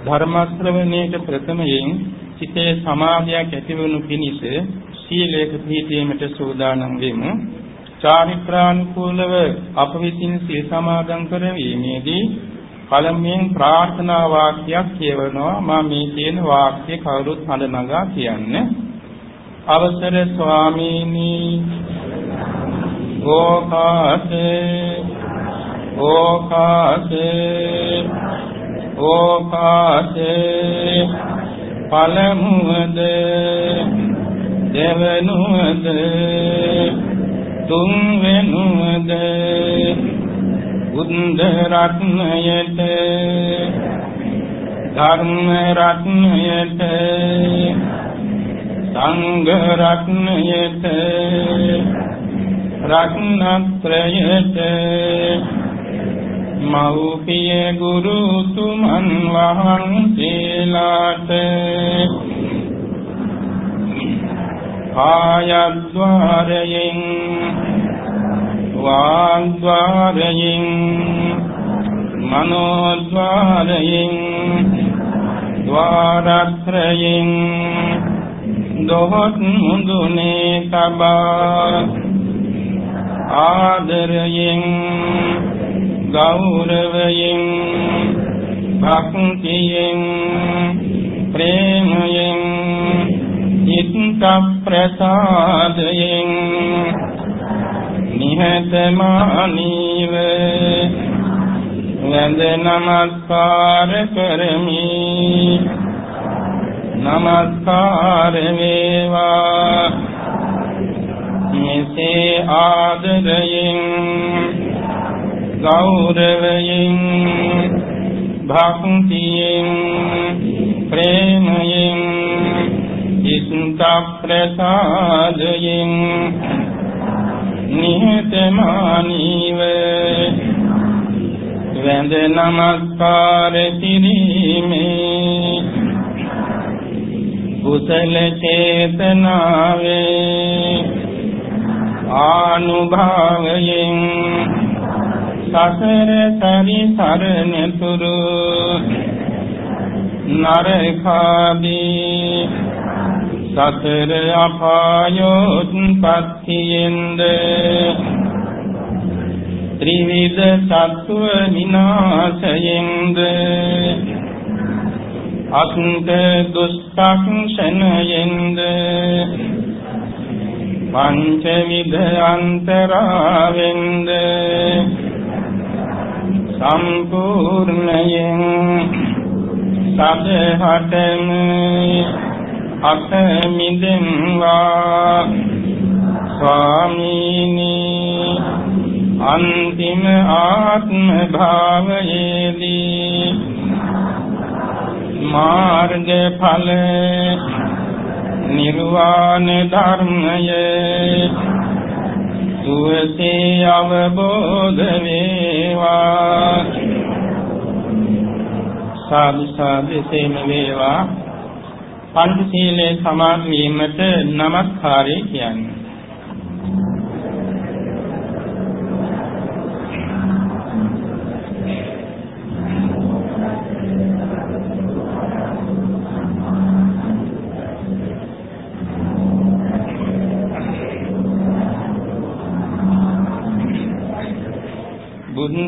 ධර්ම ශ්‍රවණයට ප්‍රථමයෙන් සිතේ සමාධියක් ඇතිවනු පිණිස සීලයක පිළිපීමට සූදානම් වෙමු. චාරිත්‍රානුකූලව අප විසින් සීල් සමාදන් කරවීමේදී පළමුවෙන් ප්‍රාර්ථනා වාක්‍යයක් කියවනවා. මම මේ කියන වාක්‍ය කවුරුත් හඳ නගා කියන්නේ. අවසර ස්වාමීනි. ඕකාසේ. ඕකාසේ. ඕකාසේ පළමුවද දෙවනුවද තුන්වෙනුවද බුද්ධ රත්නයට ධර්ම රත්නයට සංඝ රත්නයට රත්නත්‍රයට මෞපිය ගුරු තුමන් වහන්සේලාට කායද්්වාරයෙන් වාග්ද්වාරයෙන් මනෝද්වාරයෙන් ద్వාරත්‍රයෙන් දොහොත් මුදුනේ තබා ආදරයෙන් ගෞරවයෙන් භක්තියෙන් ප්‍රේමයෙන් චිත්ත ප්‍රසාදයෙන් නිහතමානීව වැඳ නමස්කාර කරමි. නමස්කාර වේවා. මෙසේ ආදරයෙන් ගෞරවයෙන් භක්තියෙන් ප්‍රේමයෙන් චිත්ත ප්‍රසාදයෙන් නිහතමානීව වැඳ නමස්කාර කිරීමේ කුසල චේතනාවේ ආනුභාවයෙන් සසර සරිසරණ තුරු නරකාදී සතර අපායොත් පත්තියෙන්ද. ත්‍රිවිධ සත්ව විනාශයෙන්ද. අන්ත දුස්තක්ෂණයෙන්ද පංචවිධ අන්තරාවෙන්ද. සම්පූර්ණයෙන් සදහටම අත මිදෙන්වා. ස්වාමීනි අන්තිම ආත්ම භාවයේදී මාර්ග ඵල නිර්වාණ ධර්මයේ සුවසේ අවබෝධ වේවා. සාදු සාදු සේම වේවා. පංචශීලයේ සමාදන් වීමට নমස්කාරය කියන්නේ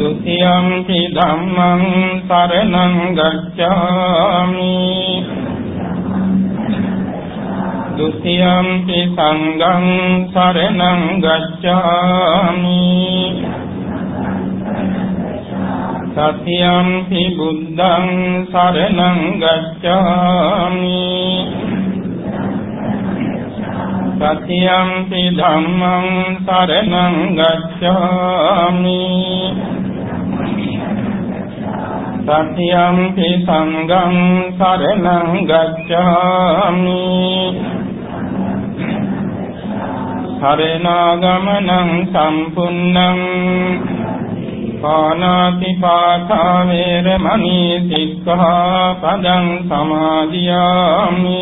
ဒုတိယံ පි ධම්මං සරණං ගච්ඡාමි දුතියම්පි සංඝං සරණං ගච්ඡාමි සතියම්පි බුද්ධං සරණං ගච්ඡාමි සතියම්පි ධම්මං සරණං ගච්ඡාමි සත්‍යම්පි සංඝං සරණං ගච්ඡාමි। සරණාගමනං සම්පුන්නං පානාති පාඨා වේරමණී සික්ඛාපදං සමාදියාමි।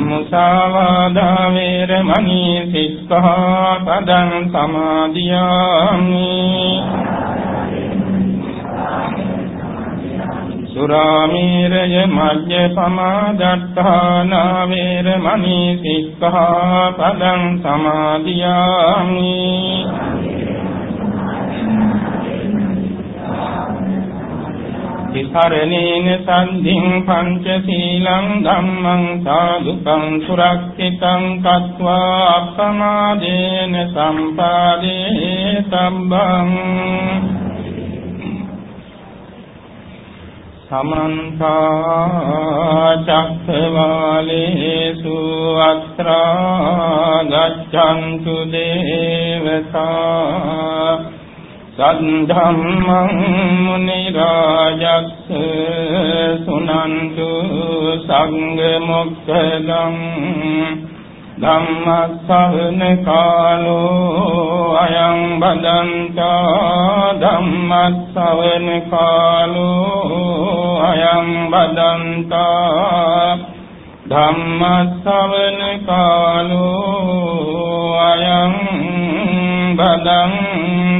මුසාවාදා වේරමණී සික්ඛාපදං සමාදියාමි. සුරාමීරය මජ්ජ පමාදත්තානා වේරමණී සික්ඛාපදං සමාදියාමි. විසරණේන සම්ධින් පංචශීලං ධම්මං සාදුකං සුරක්ෂිතං කତ୍වා අප්පමාදේන සම්පාදේ සම්බං සමන්ත චක්ඛවාලේසු අත්‍රා ගච්ඡන්තු දේවතා සද්ධම්මං මුනි රාජස්ස සුනන්තු සංඝ මොක්ඛදං ධම්මස්සවන කාලෝ අයං බදන්තා ධම්මස්සවන කාලෝ අයං බදන්තා ධම්මස්සවන කාලෝ අයං බදන්තා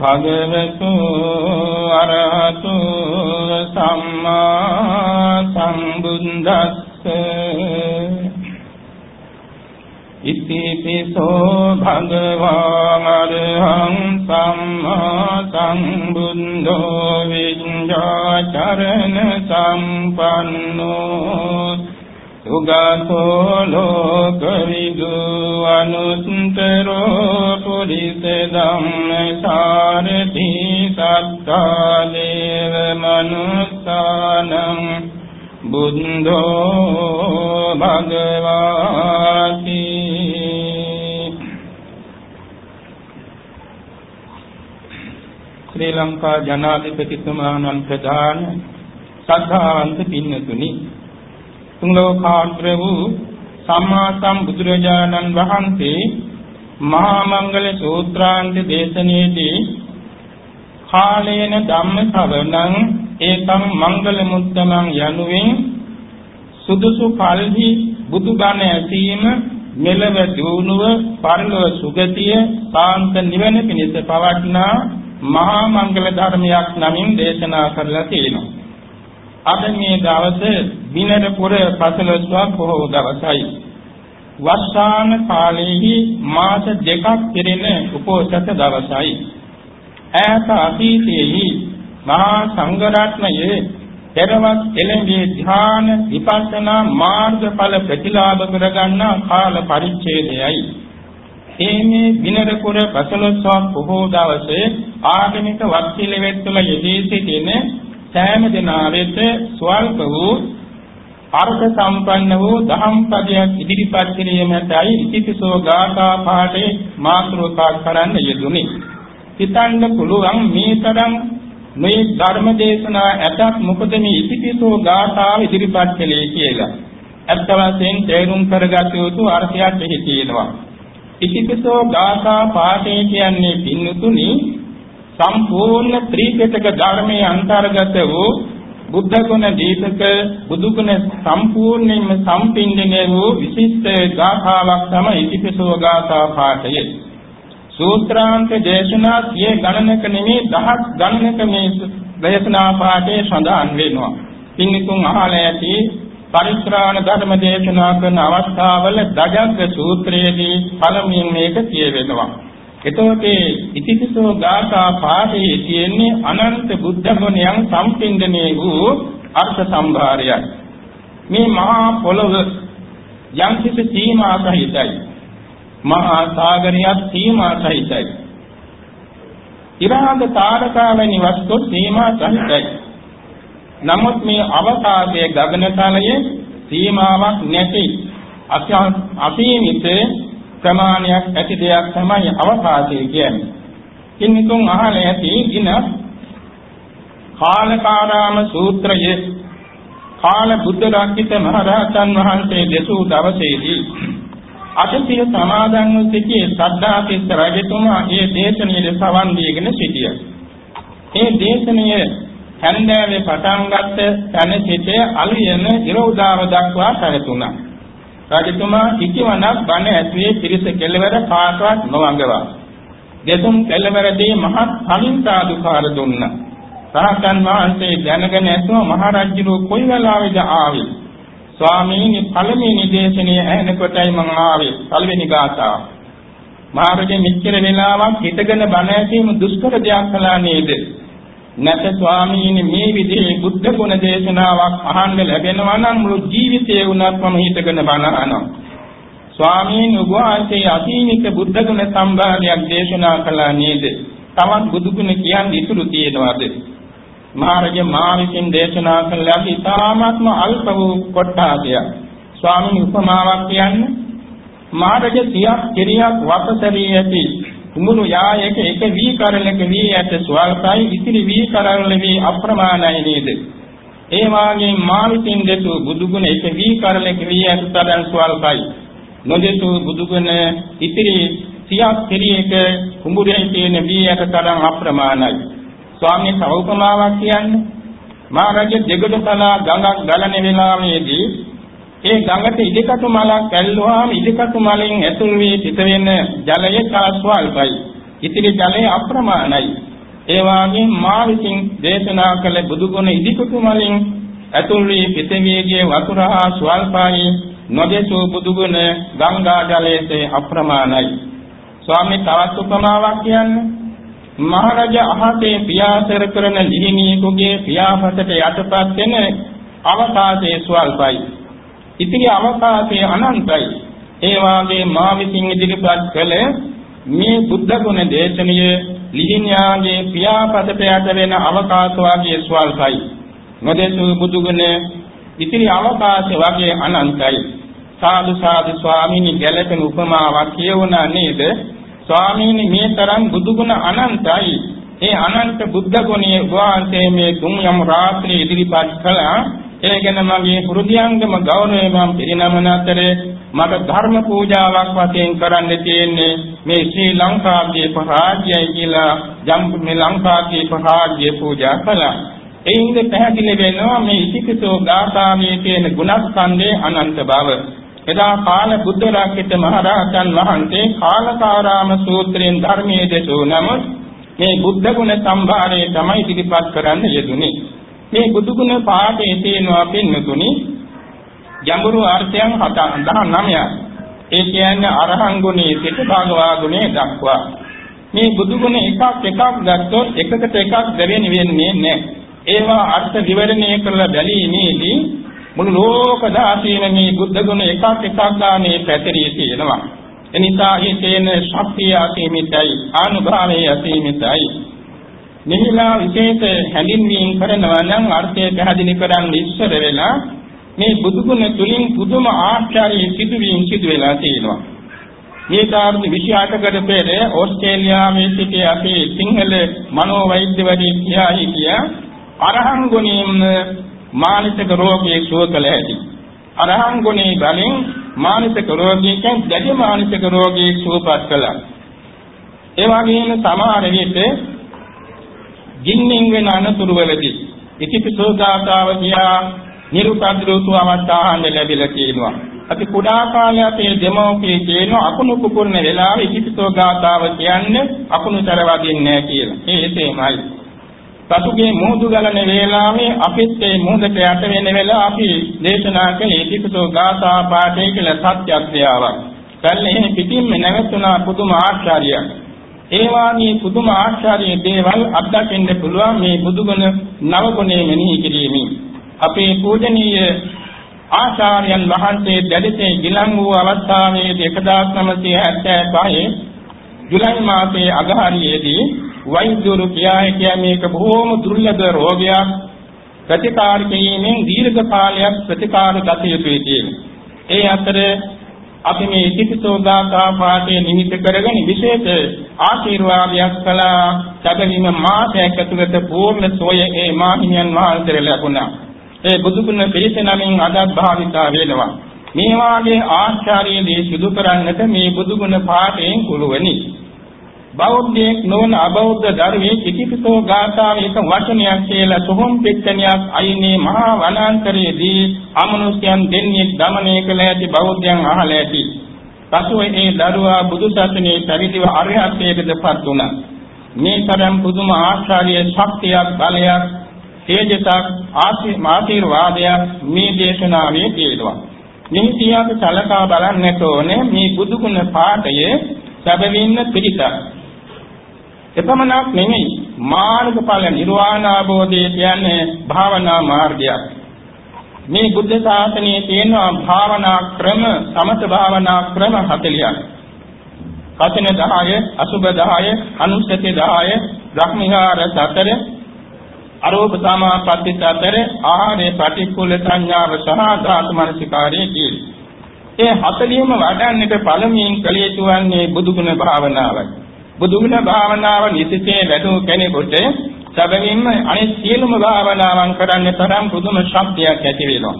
භගවතු අරහතු සම්මා සම්බුද්දස්ස. ඉතිපිසෝ භගවාන් අරහං සම්මා සම්බුද්ධෝ විඤ්ඤාචරණ සම්පන්නෝ. සුගතෝ ලෝකවිදු අනුත්තරෝ පුරිස ධම්මසාරති සත්තා දේව මනුස්සානං බුද්ධෝ භගවාති. ශ්‍රී ලංකා ජනාධිපතිතුමාණන් ප්‍රධාන සද්ධාවන්ත පින්නතුනි. තුන් ලෝකාග්‍ර වූ සම්මා සම්බුදුරජාණන් වහන්සේ මහා මංගල සූත්‍රාන්ත දේශනාවේදී කාලේන ධම්ම ශ්‍රවණං ඒකං මංගල මුත්තමං යනුවෙන් සුදුසු කල්හි බුදුබණ ඇසීම මෙලව දියුණුව පරලොව සුගතිය සාන්ත නිවන පිණිස පවත්නා මහා මංගල ධර්මයක් නමින් දේශනා කරලා තියෙනවා. අද මේ දවසේ දිනර පුර පසළොස්වක් බොහෝ දවසයි. වස්සාන කාලයේහි මාස දෙකක් පිරෙන උපෝසත දවසයි. ඈත අතීතයේහි මහා සංඝරත්නයේ පෙරවත් එළඹී ධ්‍යාන විපස්සනා මාර්ගඵල ප්‍රතිලාභ කරගන්නා කාල පරිච්ඡේදයයි. එමේ විනර පුර පසළොස්වක් බොහෝ දවසේ ආගමික වත්තිලෙවෙත් තුළ යෙදී සිටින සෑම දිනා වෙත ස්වල්ප වූ අර්ථ සම්පන්න වූ දහම් පදයක් ඉදිරිපත් කිරීමටයි ඉතිපිසෝ ගාථා පාඨේ මාතෘකා කරන්න යෙදුනේ. හිතන්න පුළුවන් මේ තරම් මේ ධර්ම දේශනා ඇතත් මොකද මේ ඉතිපිසෝ ගාථාව ඉදිරිපත් කළේ කියලා. අත්ත වශයෙන් තේරුම් කරගත යුතු අර්ථයක් එහි තියෙනවා. ඉතිපිසෝ ගාථා පාඨේ කියන්නේ පින්නතුනි සම්පූර්ණ ත්‍රිපිටක ධර්මයේ අන්තර්ගත වූ බුද්ධ ගුණ දීපක බුදු ගුණ සම්පූර්ණයෙන්ම සම්පින්දනය වූ විශිෂ්ට ගාථාවක් තමයි ඉතිපිසෝ ගාථා පාඨය. සූත්‍රාන්ත දේශනා සිය ගණනක නෙමේ දහස් ගණනක මේ දේශනා පාඨයේ සඳහන් වෙනවා. පින්තුන් අහලා ඇති පරිත්‍රාණ ධර්ම දේශනා කරන අවස්ථාවල දජග්ග සූත්‍රයේදී පළමුවෙන් මේක කියවෙනවා. එතකොට ඉතිපිසෝ ගාථා පාඨයේ තියෙන්නේ අනන්ත බුද්ධ ගුණයන් සම්පින්දණය වූ අර්ථ සම්භාරයයි. මේ මහා පොළොව යම් කිසි සීමා සහිතයි. මහා සාගරයක් සීමා සහිතයි. ඉරහඳ තාරකා වැනි වස්තු සීමා සහිතයි. නමුත් මේ අවකාශයේ ගගනතලයේ සීමාවක් නැති අසීමිත ප්‍රමාණයක් ඇති දෙයක් තමයි අවකාශය කියන්නේ. කින්තුන් අහලා ඇති දින කාලකාරාම සූත්‍රයේ කාල බුද්ධ රාජිත මහ රහතන් වහන්සේ දෙසූ දවසේදී අතිසිය සමාදන් වූ සිටියේ සද්ධාතිස්ස රජතුමා මේ දේශනාවේ සවන් දීගෙන සිටියා. මේ දේශනාව හැන්දෑවේ පටන් ගත්ත තැන සිට අලියන ඉරෝදාව දක්වා පැවතුණා. රජතුමා කිසිවණක් බණ ඇතුලේ පිරිස කෙළවර කාටවත් නොවඟවා. දෙතුන් කෙළවරදී මහත් කලින් සාදුකාර දුන්නා. රහතන් වහන්සේ දැනගෙන ඇතුව මහරජුරු කොයි වෙලාවෙද ආවේ? ස්වාමීනි පළමුවෙනි දේශනේ ඇහෙනකොටයි මම ආවේ. පළවෙනි ගාථාව. මහරජා මෙච්චර වෙලාවක් හිටගෙන බණ ඇසීම දුෂ්කර දෙයක් කළා නේද? නැත ස්වාමීනි මේ විදිහේ බුද්ධ ගුණ දේශනාවක් අහන්න ලැබෙනවා නම් මුළු ජීවිතේ වුණත් මම හිතගෙන බණ අහනවා. ස්වාමීන් වහන්සේ අසීමිත බුද්ධ ගුණ සම්භාරයක් දේශනා කළා නේද? තවත් බුදු ගුණ කියන්නේ ඉතුරු තියෙනවද? මහරජ මා විසින් දේශනා කළ ඉතාමත්ම අල්ප වූ කොටාදයක්. ස්වාමීන් උපමාවක් කියන්නේ මහරජ සියක් කිරියක් වපසරී ඇති කුමුණු යායක එක වී කරලක වී ඇත ස්වල්පයි ඉතිරි වී කරවල වී අප්‍රමාණයි නේද? ඒ වාගේ මා විසින් දෙතු බුදුගුණ එක වී කරලක වී ඇත තරම් ස්වල්පයි. නොදෙතු බුදුගුණ ඉතිරි සියක් කෙරියක කුඹුරේ තියෙන වී ඇත තරම් අප්‍රමාණයි. ස්වාමීන් තව උපමාවක් කියන්නේ මා රජ දෙගොඩ තලා ගඟක් ගලන වෙලාවේදී ඒ ගඟට ඉදිකටු මලක් ඇල්ලුවාම ඉදිකටු මලෙන් ඇතුල් වී පිට වෙන ජලය කාස්වල්පයි. ඉතිරි ජලය අප්‍රමාණයි. ඒ වාගේ මා විසින් දේශනා කළ බුදුගුණ ඉදිකටු මලෙන් ඇතුල් වී පිට වේගයේ වතුර හා ස්වල්පයි. නොදෙසූ බුදුගුණ ගංගා ජලයේ අප්‍රමාණයි. ස්වාමී තවත් උපමාවක් කියන්නේ මහරජා අහසේ පියාසර කරන ලිහිණියෙකුගේ පියාපතට යටපත් වෙන අවකාශයේ ස්වල්පයි. ඉතිරි අවකාශයේ අනන්තයි. ඒ වාගේ මා විසින් ඉදිරිපත් කළ මේ බුද්ධ ගුණ දේශනය ලිහිණියාගේ පියාපතට යට වෙන අවකාශ වාගේ ස්වල්පයි. නොදෙසු බුදු ගුණ ඉතිරි අවකාශ වාගේ අනන්තයි. සාදු සාදු ස්වාමීනි ගැලපෙන උපමාවක් කියවුණා නේද? ස්වාමීනි මේ තරම් බුදු ගුණ අනන්තයි. ඒ අනන්ත බුද්ධ ගුණයේ වාන්තේ මේ තුන් යම් රාත්‍රී ඉදිරිපත් කළා ඒ ගැන මගේ හෘදයාංගම ගෞරවය මම පිරිනමන අතරේ මට ධර්ම පූජාවක් වශයෙන් කරන්න තියෙන්නේ මේ ශ්‍රී ලංකාවේ පරාජයයි කියලා ජම්පු මේ ලංකාවේ පරාජය පූජා කළා. එයින්ද පැහැදිලි වෙනවා මේ ඉතිපිසෝ ගාථාවේ තියෙන ගුණස්කන්ධයේ අනන්ත බව. එදා කාල බුද්ධ රාජිත මහරහතන් වහන්සේ කාලකාරාම සූත්‍රයෙන් ධර්මයේ දෙසූ නමුත් මේ බුද්ධ ගුණ සම්භාරය තමයි ඉදිරිපත් කරන්න යෙදුනේ. මේ බුදුගුණ පාඨයේ තියෙනවා පින්තුනි ගැඹුරු අර්ථයන් 19ක්. ඒ කියන්නේ අරහං ගුණයේ සිට භාගවා ගුණේ දක්වා. මේ බුදුගුණ එකක් එකක් ගත්තොත් එකකට එකක් දෙවෙනි වෙන්නේ නැහැ. ඒවා අර්ථ විවරණය කරලා බැලීමේදී මුළු ලෝක දාසීන මේ බුද්ධ ගුණ එකක් එකක් ගානේ පැතිරී තියෙනවා. එනිසා මේ තේන ශක්තිය අසීමිතයි, ආනුභාවය අසීමිතයි. මෙහිලා විශේෂ හැඳින්වීම කරනවා නම් අර්ථය පැහැදිලි කරන්න ඉස්සර වෙලා මේ බුදුගුණ තුලින් පුදුම ආශ්චර්ය සිදුවීම් සිදු වෙලා තියෙනවා. මේ කාර්ය 28කට පෙර ඕස්ට්‍රේලියාවේ සිටි අපේ සිංහල මනෝවෛද්‍යවරිය කියායි කිය අරහං ගුණින් මානසික රෝගී සුව කළ හැකි. අරහං ගුණේ බලෙන් මානසික රෝගීකෙන් දැඩි මානසික රෝගී සුවපත් කළා. ඒ වගේම සමහර විට ගින්නින් වෙන අනතුරු වලදී ඉතිපිසෝ ගාථාව කියා නිරුපද්‍රෝතු අවස්ථාහන් ලැබිලා තියෙනවා. අපි කුඩා කාලේ අපේ දෙමෝපිය කියන අකුණු කුකුල්න වෙලාවේ ඉතිපිසෝ ගාථාව කියන්නේ අකුණු තර වදින්නේ නැහැ කියලා. ඒ එසේමයි. පසුගිය මුහුදු ගලන වේලාවේ අපිත් මේ මුහුදට යට වෙන වෙලාව අපි දේශනා කළේ ඉතිපිසෝ ගාථා පාඨය කියලා සත්‍යක්‍රියාවක්. කල්ලේ පිටින්ම නැවතුණා පුදුම ආශ්චර්යයක්. ඒ වාගේ පුදුම ආශ්චර්ය දේවල් අත්දකින්න පුළුවන් මේ බුදුගුණ නවගුණේ මෙනෙහි කිරීමෙන්. අපේ පූජනීය ආචාර්යයන් වහන්සේ දැඩිසේ ගිලන් වූ අවස්ථාවේ 1975 ජුලයි මාසයේ අගහරියේදී වෛද්‍යවරු කියා හිටියා මේක බොහෝම දුර්ලභ රෝගයක් ප්‍රතිකාර කිරීමෙන් දීර්ඝ කාලයක් ප්‍රතිකාර ගත යුතුයි කියන්නේ. ඒ අතර අපි මේ ඉතිපිසෝදාතා පාඨයේ නිමිති කරගෙන විශේෂ ආශිර්වාදයක් කළා. සැබවින්ම මාසයක් ඇතුළත පූර්ණ සෝය ඒ මාහිමියන් වහන්සේට ලැබුණා. ඒ බුදුගුණ පිළිස නමින් අදත් භාවිතා වෙනවා. මේ වාගේ ආචාර්ය දේ සිදු කරන්නට මේ බුදුගුණ පාඨයෙන් කුළුවනි. බෞද්ධයෙක් නොවන අබෞද්ධ ධර්මයේ කිතිපිසෝ ගාථාවේ එක වචනයක් කියලා සොහොන් පිටණියක් අයිනේ මහා වනාන්තරයේදී අමනුෂ්‍යයන් දෙන්නේ দমনය කළ ඇති බෞද්ධයන් අහල ඇති. පසුව ඒ දරුවා බුදු සසුනේ පරිදිව අරහත්ත්වයටපත් වුණා. මේ තරම් පුදුම ආශ්චර්ය ශක්තියක් බලයක් තේජසක් ආශිර්වාදයක් මේ දේශනාවේ තියෙනවා. නිහිතියක සලකා බලන්නට ඕනේ මේ බුදුගුණ පාඩයේ සැබවින්ම පිළිසක් එපමණක් නෙමෙයි මාර්ගඵල නිර්වාණ අවබෝධය කියන්නේ භාවනා මාර්ගයක්. මේ බුද්ධ ශාසනයේ තියෙන භාවනා ක්‍රම සමත භාවනා ක්‍රම 40ක්. කසින 10, අසුබ 10, අනුස්සති 10, බ්‍රහ්මවිහාර 4, අරෝප සමාපatti 4, ආහාරේ පටික්කුල සංඥාව සහ ධාතු මනසිකාරයේ කියන. ඒ 40ම වඩන්නට පළමුවෙන් කළ යුතු වන්නේ බුදුගුණ භාවනාවයි. බුදුගුණ භාවනාව නිසිතේ වැඩු කෙනෙකුට සැබවින්ම අනිත් සියලුම භාවනාවන් කරන්න තරම් පුදුම ශක්තියක් ඇති වෙනවා.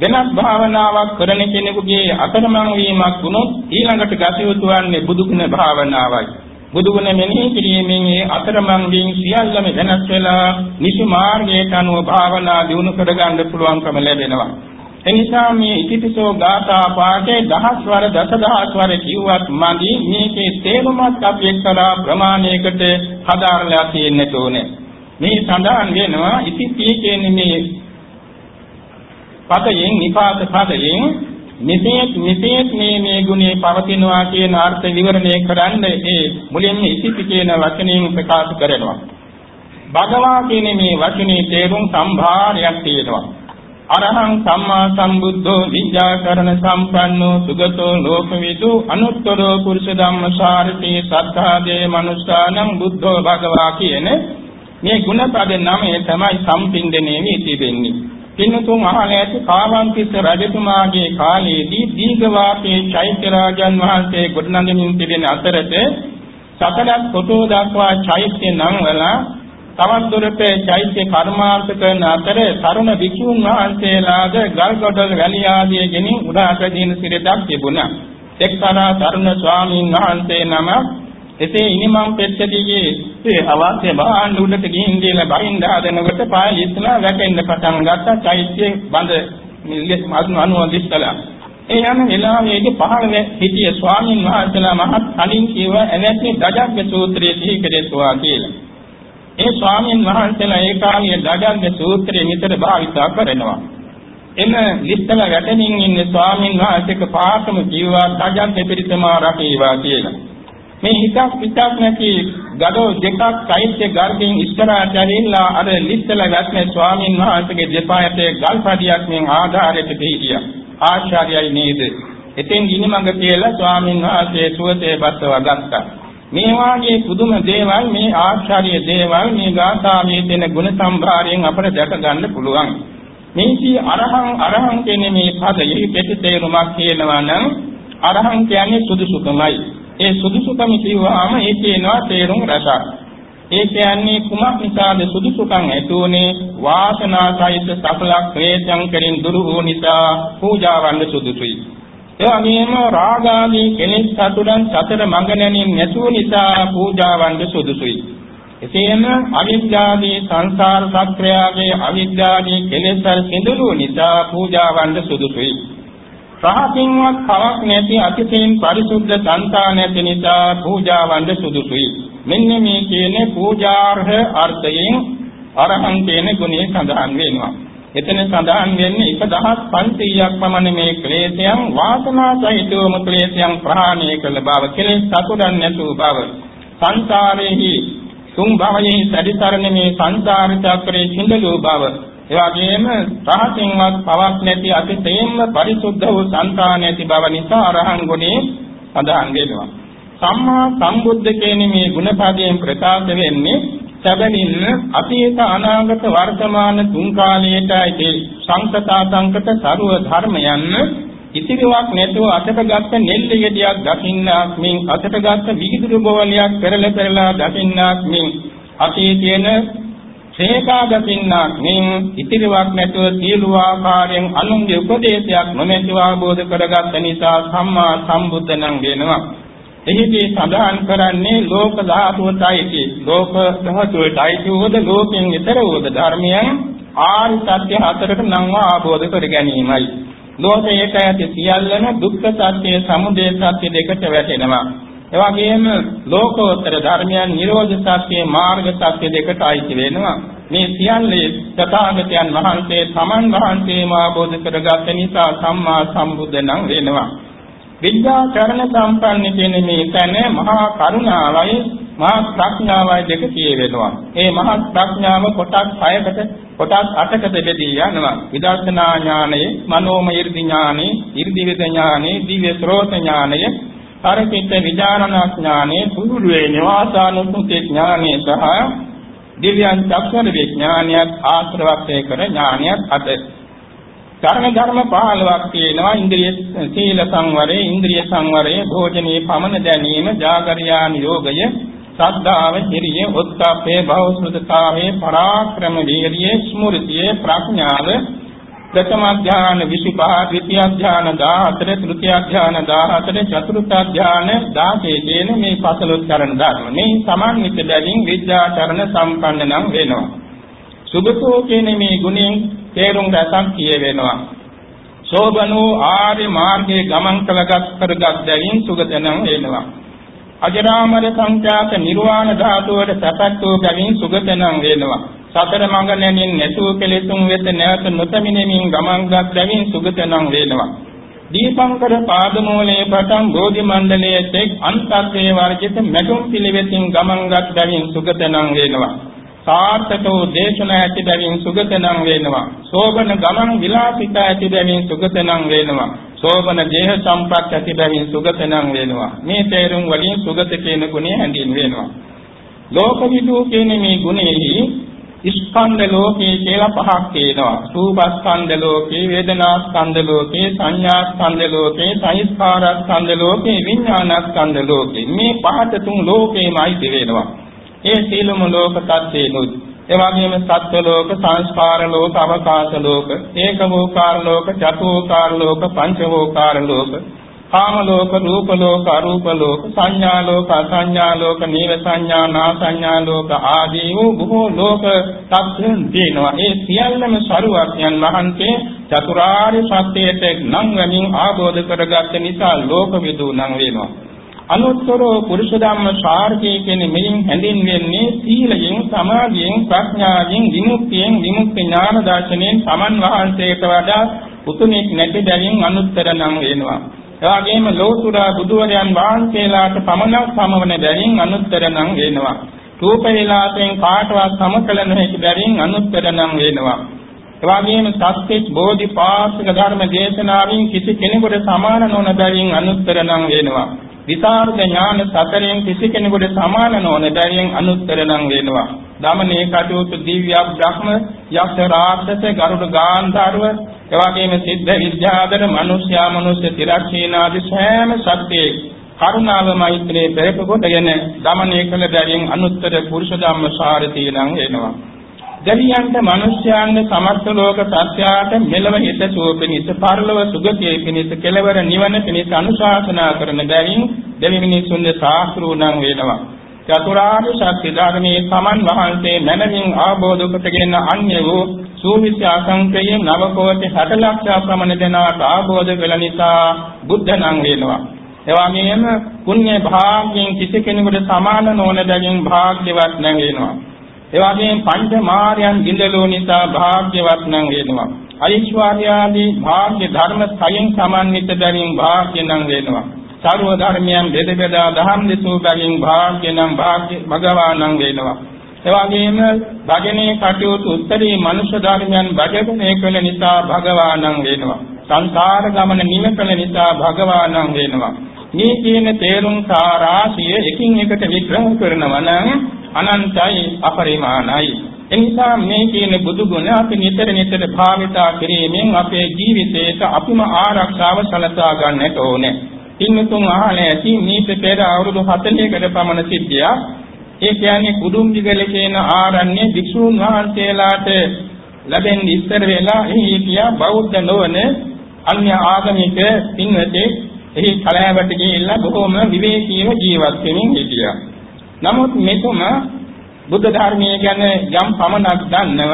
වෙනත් භාවනාවක් කරන කෙනෙකුගේ අතරමං වීමක් වුණොත් ඊළඟට ගත යුතු වන්නේ බුදුගුණ භාවනාවයි. බුදුගුණ මෙනෙහි කිරීමෙන් ඒ අතරමං වීම සියල්ලම වෙනස් වෙලා නිසි මාර්ගයට අනුව භාවනා දියුණු කරගන්න පුළුවන්කම ලැබෙනවා. එනිසා මේ ඉතිපිසෝ ගාථා පාඨේ දහස් වර දසදහස් වර කිව්වත් මදි මේකේ තේරුමත් අපි එක්තරා ප්‍රමාණයකට හදාරලා තියෙන්නට ඕනේ. මේ සඳහන් වෙනවා ඉතිපි කියන්නේ මේ පදයෙන් නිපාත පදයෙන් මෙතෙක් මෙතෙක් මේ මේ ගුණේ පවතිනවා කියන අර්ථ විවරණය කරන්න ඒ මුලින්ම ඉතිපි කියන වචනයෙන් ප්‍රකාශ කරනවා. භගවා කියන මේ වචනේ තේරුම් සම්භාරයක් තියෙනවා. අරහං සම්මා සම්බුද්ධෝ විද්‍යාකරණ සම්පන්නෝ සුගතෝ ලෝකවිදු අනුත්තරෝ පුරුෂ ධම්මසාරති සත්තාදේ මනුස්සානම් බුද්ධෝ භගවා කියන මේ ගුණපද නමය තමයි සම්පින්දනේ මේ තිබෙන්නේ. පින්තුන් අහලා ඇති කාවන්තිස්ස රජතුමාගේ කාලයේදී දීඝවාපේ චෛත්‍ය රාජන් වහන්සේ ගොඩනගමින් තිබෙන අතරත සකලක් කොටෝ දක්වා චෛත්‍ය නම් වල තවත් දුරට චෛත්‍ය කර්මාර්ථ කරන අතර තරුණ භික්ෂුන් වහන්සේලාද ගල්කොටල් වැලිය ආදී ගෙනින් උදාකදීන සිරදක් තිබුණා. එක්තරා තරුණ ස්වාමීන් වහන්සේ නම එසේ ඉනිමම් පෙත්තේදී ඒ අවශ්‍ය බාහන් උඩට ගිහින් දීලා බහින්න හදනකොට පාය ඉස්සලා වැටෙන්න පටන් ගත්තා චෛත්‍ය බඳ මිල්ලේ මාතුන අනුව දිස්සලා. ඒ යන වෙලාවේදී පහළ හිටිය ස්වාමීන් වහන්සේලා මහත් කලින් කියව එනැති දජග්ග සූත්‍රයේ සිහි කෙරෙත්වා කියලා. ඒ ස්වාමීන් වහන්සේලා ඒ කාලයේ දඩංග සූත්‍රය නිතර භාවිතා කරනවා. එම ලිස්සල වැටෙනින් ඉන්න ස්වාමීන් වහන්සේක පාඨම ජීවා දඩංග පිරිතමා රකේවා කියලා. මේ හිතක් පිටක් නැති ගඩොල් දෙකක් චෛත්‍ය ගර්භයෙන් ඉස්සරහට ඇවිල්ලා අර ලිස්සල වැටෙන ස්වාමීන් වහන්සේගේ දෙපායට ගල්පඩියක් මෙන් ආධාරයට දෙහිටියා. ආශ්චර්යයි නේද? එතෙන් ගිනිමඟ කියලා ස්වාමීන් වහන්සේ සුවසේ බස්සව ගත්තා. මේ වාගේ පුදුම දේවල් මේ ආශ්චර්ය දේවල් මේ ගාථාවේ තියෙන ගුණ සම්භාරයෙන් අපට දැක ගන්න පුළුවන්. මේකී අරහං අරහං කියන්නේ මේ පදයේ ප්‍රතිතේරුමක් කියනවා නම් අරහං කියන්නේ සුදුසුකමයි. ඒ සුදුසුකම කියවහම ඒ කියනවා තේරුම් රසක්. ඒ කියන්නේ කුමක් නිසාද සුදුසුකම් ඇතුනේ වාසනාසහිත සකල ක්ලේශයන් කෙරින් දුරු වූ නිසා පූජාවන්න සුදුසුයි. ඒ වගේම රාගාදී කෙලෙස් සතුරන් සතර මඟ නැනින් නැසූ නිසා පූජාවන්ට සුදුසුයි. එසේම අවිද්‍යාවේ සංසාර සත්‍යයේ අවිද්‍යාවේ කෙලෙස් සිඳුරු නිසා පූජාවන්ට සුදුසුයි. රහසින්වත් කවක් නැති අතිශයින් පරිසුද්ධ සංතාන නැති නිසා පූජාවන්ට සුදුසුයි. මෙන්න මේ කියන්නේ පූජාර්හ අර්ථයෙන් අරහං කියන ගුණය සඳහන් වෙනවා. එතන සඳහන් වෙන්නේ 1500ක් පමණ මේ ක්ලේශයන් වාසනා සහිතවම ක්ලේශයන් ප්‍රහාණය කළ බව කෙලෙස් සතුටන් නැතුව බව. සංසාරේහි තුන් භවයේ සැරිසරන මේ සංසාර චක්‍රයේ සිඳලෝ බව. එවැගේම රහසින්වත් පවක් නැති අතිශයින්ම පරිසුද්ධ වූ සංකාන ඇති බව නිසා අරහන් ගුණේ සඳහන් වෙනවා. සම්මා සම්බුද්ධ කියන මේ ගුණපදයෙන් ප්‍රකාශ වෙන්නේ සැබවින්ම අතීත අනාගත වර්තමාන තුන් කාලයටයි සංකතා සංකත ਸਰව ධර්මයන් ඉතිරිවක් නැතුව අතට ගත්ත නෙල්ල ගෙඩියක් දකින්නාක් මින් අතට ගත්ත විහිදුරු බෝවලියක් පෙරල පෙරලා දකින්නාක් මින් අතීතයේන ශේකා දකින්නාක් මින් ඉතිරිවක් නැතුව සියලු ආකාරයෙන් අනුන්ගේ උපදේශයක් නොමැතිව අවබෝධ කරගත් නිසා සම්මා සම්බුද්ධ නම් වෙනවා. එහිදී සඳහන් කරන්නේ ලෝක ධාතුවටයි ලෝක ධාතුවටයි වූද ලෝකෙන් ඈතර වූද ධර්මයන් ආරි සත්‍ය හතරට නම් ආબોධ කර ගැනීමයි. ලෝකයට ඇති සියල්ලම දුක්ඛ සත්‍ය සමුදය සත්‍ය දෙකට වැටෙනවා. එවැගේම ලෝකෝත්තර ධර්මයන් නිරෝධ සත්‍ය මාර්ග සත්‍ය දෙකට අයිති වෙනවා. මේ සියල්ලේ තථාගතයන් වහන්සේ තමන් වහන්සේම ආબોධ කරගත් නිසා සම්මා සම්බුද්ධ නම් වෙනවා. විද්‍යා චරණ සම්පන්න කියන මේ තැන මහා කරුණාවයි මහා ප්‍රඥාවයි දෙක කියවෙනවා. මේ මහා ප්‍රඥාව කොටස් 6කට කොටස් 8කට බෙදී යනවා. විදර්ශනා ඥානය, මනෝමය ඉර්ධි ඥානය, ඉර්ධි විද ඥානය, දිව්‍ය ශ්‍රෝත ඥානය, පරිචිත්ත විචාරණ ඥානය, පුරුවේ නිවාසානුසුති ඥානය සහ දිව්‍යං චක්ෂර විඥානයත් ආශ්‍රවක්ෂය කර ඥානයත් අත ධර්ම ධර්ම 15ක් තියෙනවා. ඉන්ද්‍රිය සීල සංවරය ඉන්ද්‍රිය සංවරය භෝජනීය පමන දැනීම ජාගරියාන යෝගය සද්ධාව හිරිය උත්තාපේ භවසුදතාවේ පරාක්‍රම වීර්යය ස්මෘතිය ප්‍රඥාව ප්‍රථම ඥාන 25 ද්විතිය ඥාන 14 තෘතිය ඥාන 14 චතුර්ථ ඥාන 16 කියන මේ පසලොස්තරණ ධර්ම. මේ සමන්විත බැවින් විද්‍යාචරණ සම්පන්න නම් වෙනවා. සුභතෝ කියන මේ ගුණෙන් තේරුම් රසක් කියවෙනවා. සෝබනෝ ආර්ය මාර්ගයේ ගමන් කළගත් කරගත් බැවින් සුගතනම් වෙනවා. අජරාමර සංඛ්‍යාත නිර්වාණ ධාතුවට සැපත්වෝ බැවින් සුගතනම් වෙනවා. සතර මඟ නැමින් නැතුව කෙලෙසුන් වෙත නැවත නොතමිනෙමින් ගමන්ගත් බැවින් සුගතනම් වෙනවා. දීපංකර පාදමූලයේ පටන් බෝධි මණ්ඩලයේ තෙක් අන්තර්වේ වර්ජිත මෙතුම් පිළිවෙතින් ගමන්ගත් බැවින් සුගතනම් වෙනවා. සාර්ථකව දේශනා ඇති බැවින් සුගතනම් වෙනවා. සෝබන ගමන් විලාසිත ඇති බැවින් සුගතනම් වෙනවා. සෝබන දේහ සම්පත් ඇති බැවින් සුගතනම් වෙනවා. මේ තේරුම් වලින් සුගත කියන ගුණය හැඳින්වෙනවා. ලෝකවිදු කියන මේ ගුණෙහි ස්කන්ධ ලෝකේ කියලා පහක් තියෙනවා. රූපස්කන්ධ ලෝකේ, වේදනාස්කන්ධ ලෝකේ, සංඥාස්කන්ධ ලෝකේ, සංස්කාරස්කන්ධ ලෝකේ, විඥානස්කන්ධ ලෝකේ. මේ පහත තුන් ලෝකේමයි වෙනවා. ඒ සීලම ලෝක තත්ත්වේනුත් එවැගේම සත්ව ලෝක සංස්කාර ලෝක අවකාශ ලෝක ඒකවෝකාර ලෝක චතුෝකාර ලෝක පංචවෝකාර ලෝක කාම ලෝක රූප ලෝක අරූප ලෝක සංඥා ලෝක අසංඥා ලෝක නීව සංඥා නා සංඥා ලෝක ආදී වූ බොහෝ ලෝක තත්ත්වයන් තියෙනවා. ඒ සියල්ලම සරුවක්යන් වහන්සේ චතුරාර්ය සත්‍යයට නම් වමින් ආબોධ කරගත්ත නිසා ලෝක විදු නම් වෙනවා අනුත්තරෝ පුරුෂ ධම්ම ශාර්කේ කියන මෙයින් හැඳින්වෙන්නේ සීලයෙන් සමාධියෙන් ප්‍රඥාවෙන් විමුක්තියෙන් විමුක්ති ඥාන දර්ශනයෙන් සමන් වහන්සේට වඩා උතුමෙක් නැති බැවින් අනුත්තර නම් වෙනවා. එවාගෙම ලෝතුරා බුදුවරයන් වහන්සේලාට පමණක් සමවන බැවින් අනුත්තර නම් වෙනවා. රූප වේලාසෙන් කාටවත් සමකල නොහැකි බැවින් අනුත්තර නම් වෙනවා. එවාගෙම සත්‍විස් බෝධිපාක්ෂික ධර්ම දේශනාවෙන් කිසි කෙනෙකුට සමාන නොවන බැවින් අනුත්තර නම් වෙනවා. විසරද ඥාන සතරෙන් කිසි කෙනෙකුට සමාන නොවන බැවින් අනුත්තර නම් වෙනවා. දමනේ කටයුතු දිව්‍ය බ්‍රහ්ම යක්ෂ රාක්ෂස ගරුඩ ගාන්ධාරව එවාගෙම සිද්ධ විද්‍යාදර මිනිස්යා මිනිස් තිරක්ෂීනාදී සෑම සත්‍යයේ කරුණාව මෛත්‍රී පෙරප කොටගෙන දමනේ කළ බැවින් අනුත්තර පුරුෂ ධම්ම සාරතී නම් වෙනවා. දෙවියන්ට මිනිස්යාන්ට සමස්ත ලෝක සත්‍යයට මෙලව හිත සුවපිනිස පරලොව සුගතිය පිණිස කෙලවර නිවන පිණිස අනුශාසනා කරන බැවින් දෙවි මිනිසුන්ගේ සාස්ත්‍රුණං වේනවා චතුරාර්ය සත්‍ය ධර්මයේ සමන් වහන්සේ මනමින් ආબોධ කොටගෙන අන්‍ය වූ සූවිසි අසංකේය නව කෝටි 60 ලක්ෂ ප්‍රමණ දෙනාට ආબોධ කළ නිසා බුද්ධ නම් වෙනවා. එවාගෙම පුණ්‍ය භාග්‍යයෙන් කිසි කෙනෙකුට සමාන නොවන දෙයින් භාග්‍යවත් නම් වෙනවා. එවාගෙම පංච මාර්යන් බිඳලෝ නිසා භාග්‍යවත් නම් වෙනවා. ඓශ්වර්යාදී භාග්‍ය ධර්ම සයෙන් සමන්විත දෙයින් භාග්‍ය නම් වෙනවා. සර්ව ධර්මයන් බෙද බෙදා දහම් දෙසූ බැගින් භාග්‍ය නම් භාග්‍ය භගවානං වෙනවා. එවාගෙම භජනේ කටයුතු උත්තරී මනුෂ්‍ය ධර්මයන් භජනය කළ නිසා භගවානං වෙනවා. සංසාර ගමන නිම කළ නිසා භගවානං වෙනවා. මේ කියන තේරුම් සාරාශිය එකින් එකට විග්‍රහ කරනවා නම් අනන්තයි අපරිමාණයි. එනිසා මේ කියන බුදු ගුණ අපි නිතර නිතර භාවිතා කිරීමෙන් අපේ ජීවිතයට අපිම ආරක්ෂාව සලසා ගන්නට ඕනේ. පින්තුන් අහලා ඇති මේක පෙර අවුරුදු 40කට පමණ සිද්ධියක්. ඒ කියන්නේ කුඩුම්බිගල කියන ආරණ්‍ය භික්ෂූන් වහන්සේලාට ලැබෙන ඉස්තර වෙලා එහි කියා බෞද්ධ නොවන අන්‍ය ආගමික පින්වතේ එහි කලහවට ගිහිල්ලා බොහෝම විවේකීව ජීවත් වෙමින් හිටියා. නමුත් මෙතුම බුද්ධ ධර්මයේ ගැන යම් පමණක් දන්නව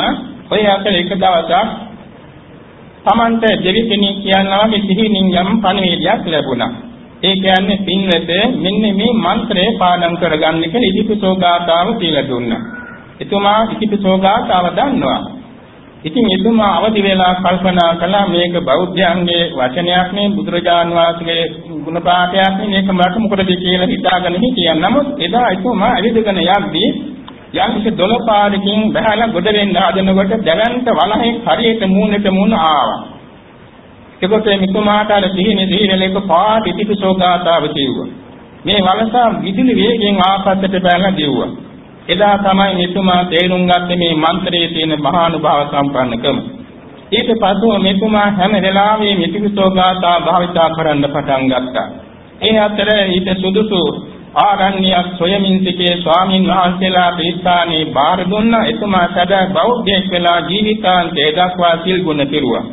ඔය අතර එක දවසක් Tamante දෙවි කෙනෙක් කියනවා මේ සිහිනින් යම් පණිවිඩයක් ලැබුණා. ඒ කියන්නේ පින්වත මෙන්න මේ මන්ත්‍රය පාඩම් කරගන්න කියලා ඉතිපිසෝ ගාථාව කියලා දුන්නා. එතුමා ඉතිපිසෝ ගාථාව දන්නවා. ඉතින් එතුමා අවදි වෙලා කල්පනා කළා මේක බෞද්ධයන්ගේ වචනයක් නේ බුදුරජාන් වහන්සේගේ ගුණ පාඨයක් නේ මේක මට මොකටද කියලා හිතාගෙන හිටියා. නමුත් එදා එතුමා ඇවිදගෙන යද්දී යම්කිසි දොළපාරකින් බහැලා ගොඩ වෙන්න හදනකොට දැවැන්ත වලහෙක් හරියට මූණට මූණ ආවා. එතකොට මිතුමාට අර සිහිනේ සිහිනෙල එක පාට ඉතිපිසෝ ගාතාව කිව්වා. මේ වලසා විදුලි වේගයෙන් ආපස්සට බැලලා දිව්වා. එදා තමයි මිතුමා තේරුම් ගත්තේ මේ මන්ත්‍රයේ තියෙන මහානුභාව සම්පන්නකම. ඊට පසුව මිතුමා හැම වෙලාවෙම ඉතිපිසෝ ගාථා භාවිතා කරන්න පටන් ගත්තා. ඒ අතර ඊට සුදුසු ආරණ්‍යයක් සොයමින් සිටේ ස්වාමින් වහන්සේලා පිළිස්ථානේ බාර දුන්නා එතුමා සදා බෞද්ධයෙක් වෙලා ජීවිතාන්තය දක්වා සිල් ගුණ පිරුවා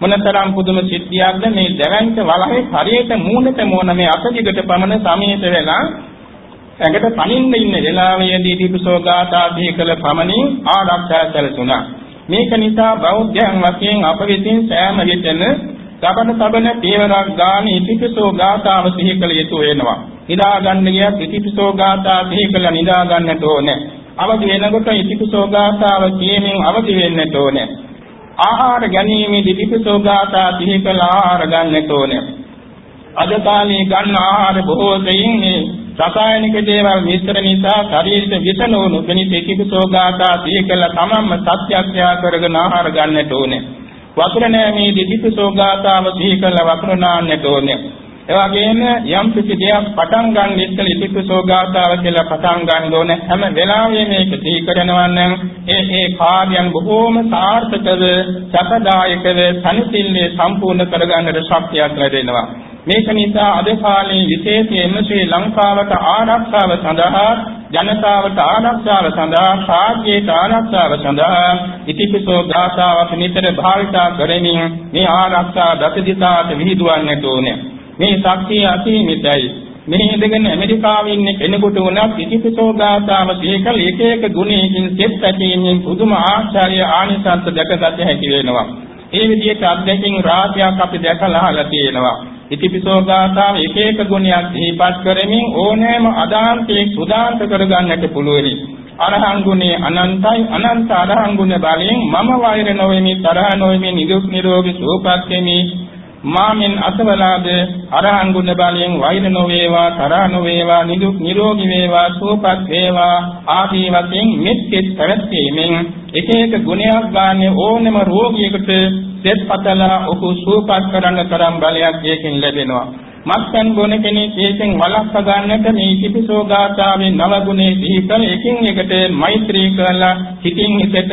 මොනතරම් පුදුම සිද්ධියක්ද මේ දැවැන්ත වලහේ හරියට මූණට මූණ මේ අතදිගට පමණ සමීප වෙලා ඇඟට පනින්න ඉන්න වෙලාවේදී දීපසෝගාතාදී කළ පමණින් ආරක්ෂා සැලසුණා. මේක නිසා බෞද්ධයන් වශයෙන් අප විසින් සෑම විටම තබන තබන තේවරක් ගාන ඉතිපිසෝ ගාතාව සිහි කළ යුතු වෙනවා. නිදා ගන්න ගියත් ඉතිපිසෝ ගාථා සිහි කළ නිදා ගන්නට ඕනේ. අවදි වෙනකොට ඉතිපිසෝ ගාතාව කියමින් අවදි වෙන්නට ඕනේ. ආහාර ගැනීමේදී පිපිසෝ ගාථා සිහි කළ ආහාර ගන්නට ඕනේ. අද කාලේ ගන්න ආහාර බොහෝ සෙයින් මේ රසායනික දේවල් මිශ්‍ර නිසා ශරීරයට විස නොවනු කෙනෙක් පිපිසෝ ගාථා සිහි කළ තමන්ම සත්‍යක්‍රියා කරගෙන ආහාර ගන්නට ඕනේ. වතුර නෑමේදී පිපිසෝ ගාථාව සිහි කළ වතුර නාන්නට ඕනේ. එවැගේම යම් කිසි දෙයක් පටන් ගන්න ඉස්සෙල් ඉතිපිසෝ ගාථාව කියලා පටන් ගන්න ඕනේ හැම වෙලාවෙම මේක සිහි කරනවා නම් ඒ ඒ කාර්යයන් බොහෝම සාර්ථකව සපදායකව සනිසිල්ලේ සම්පූර්ණ කරගන්නට ශක්තියක් ලැබෙනවා මේක නිසා අද කාලේ විශේෂයෙන්ම ශ්‍රී ලංකාවට ආරක්ෂාව සඳහා ජනතාවට ආරක්ෂාව සඳහා සාග්‍යයට ආරක්ෂාව සඳහා ඉතිපිසෝ ගාථාව නිතර භාවිතා කරමින් මේ ආරක්ෂා දසදිතාට විහිදුවන්නට ඕනේ මේ ශක්තිය අසීමිතයි. මේ ඉඳගෙන ඇමරිකාවේ ඉන්න කෙනෙකුට උනත් ඉතිපිසෝ ගාථාව දීකල එක එක ගුණයකින් සෙත් ඇතිවීමෙන් පුදුම ආශ්චර්ය ආනිසංස දැකගත හැකි වෙනවා. ඒ විදිහට අත්දැකීම් රාශියක් අපි දැකලා අහලා තියෙනවා. ඉතිපිසෝ ගාථාව එක එක ගුණයක් දීපත් කරමින් ඕනෑම අදාන්තයක් සුදාන්ත කරගන්නට පුළුවනි. අරහං ගුණේ අනන්තයි අනන්ත අරහං ගුණ බලයෙන් මම වෛර නොවෙමි තරහ නොවෙමි නිදුක් නිරෝගී සුවපත් වෙමි මාමින් අසවලාද අරහං ගුණ බලයෙන් වෛර නොවේවා තරහ නොවේවා නිදුක් නිරෝගී වේවා සුවපත් වේවා ආදී වශයෙන් මෙත්ෙත් පැවැත්වීමෙන් එක එක ගුණයක් ගන්න ඕනම රෝගියෙකුට සෙත්පතලා ඔහු සුවපත් කරන්න තරම් බලයක් ඒකෙන් ලැබෙනවා. මත්පැන් බොන කෙනෙක් ඒකෙන් වළක්ව ගන්නට මේ ඉතිපිසෝ ගාථාවේ නව ගුණේ සිහි කර එකින් එකට මෛත්‍රී කරලා හිතින් හිතට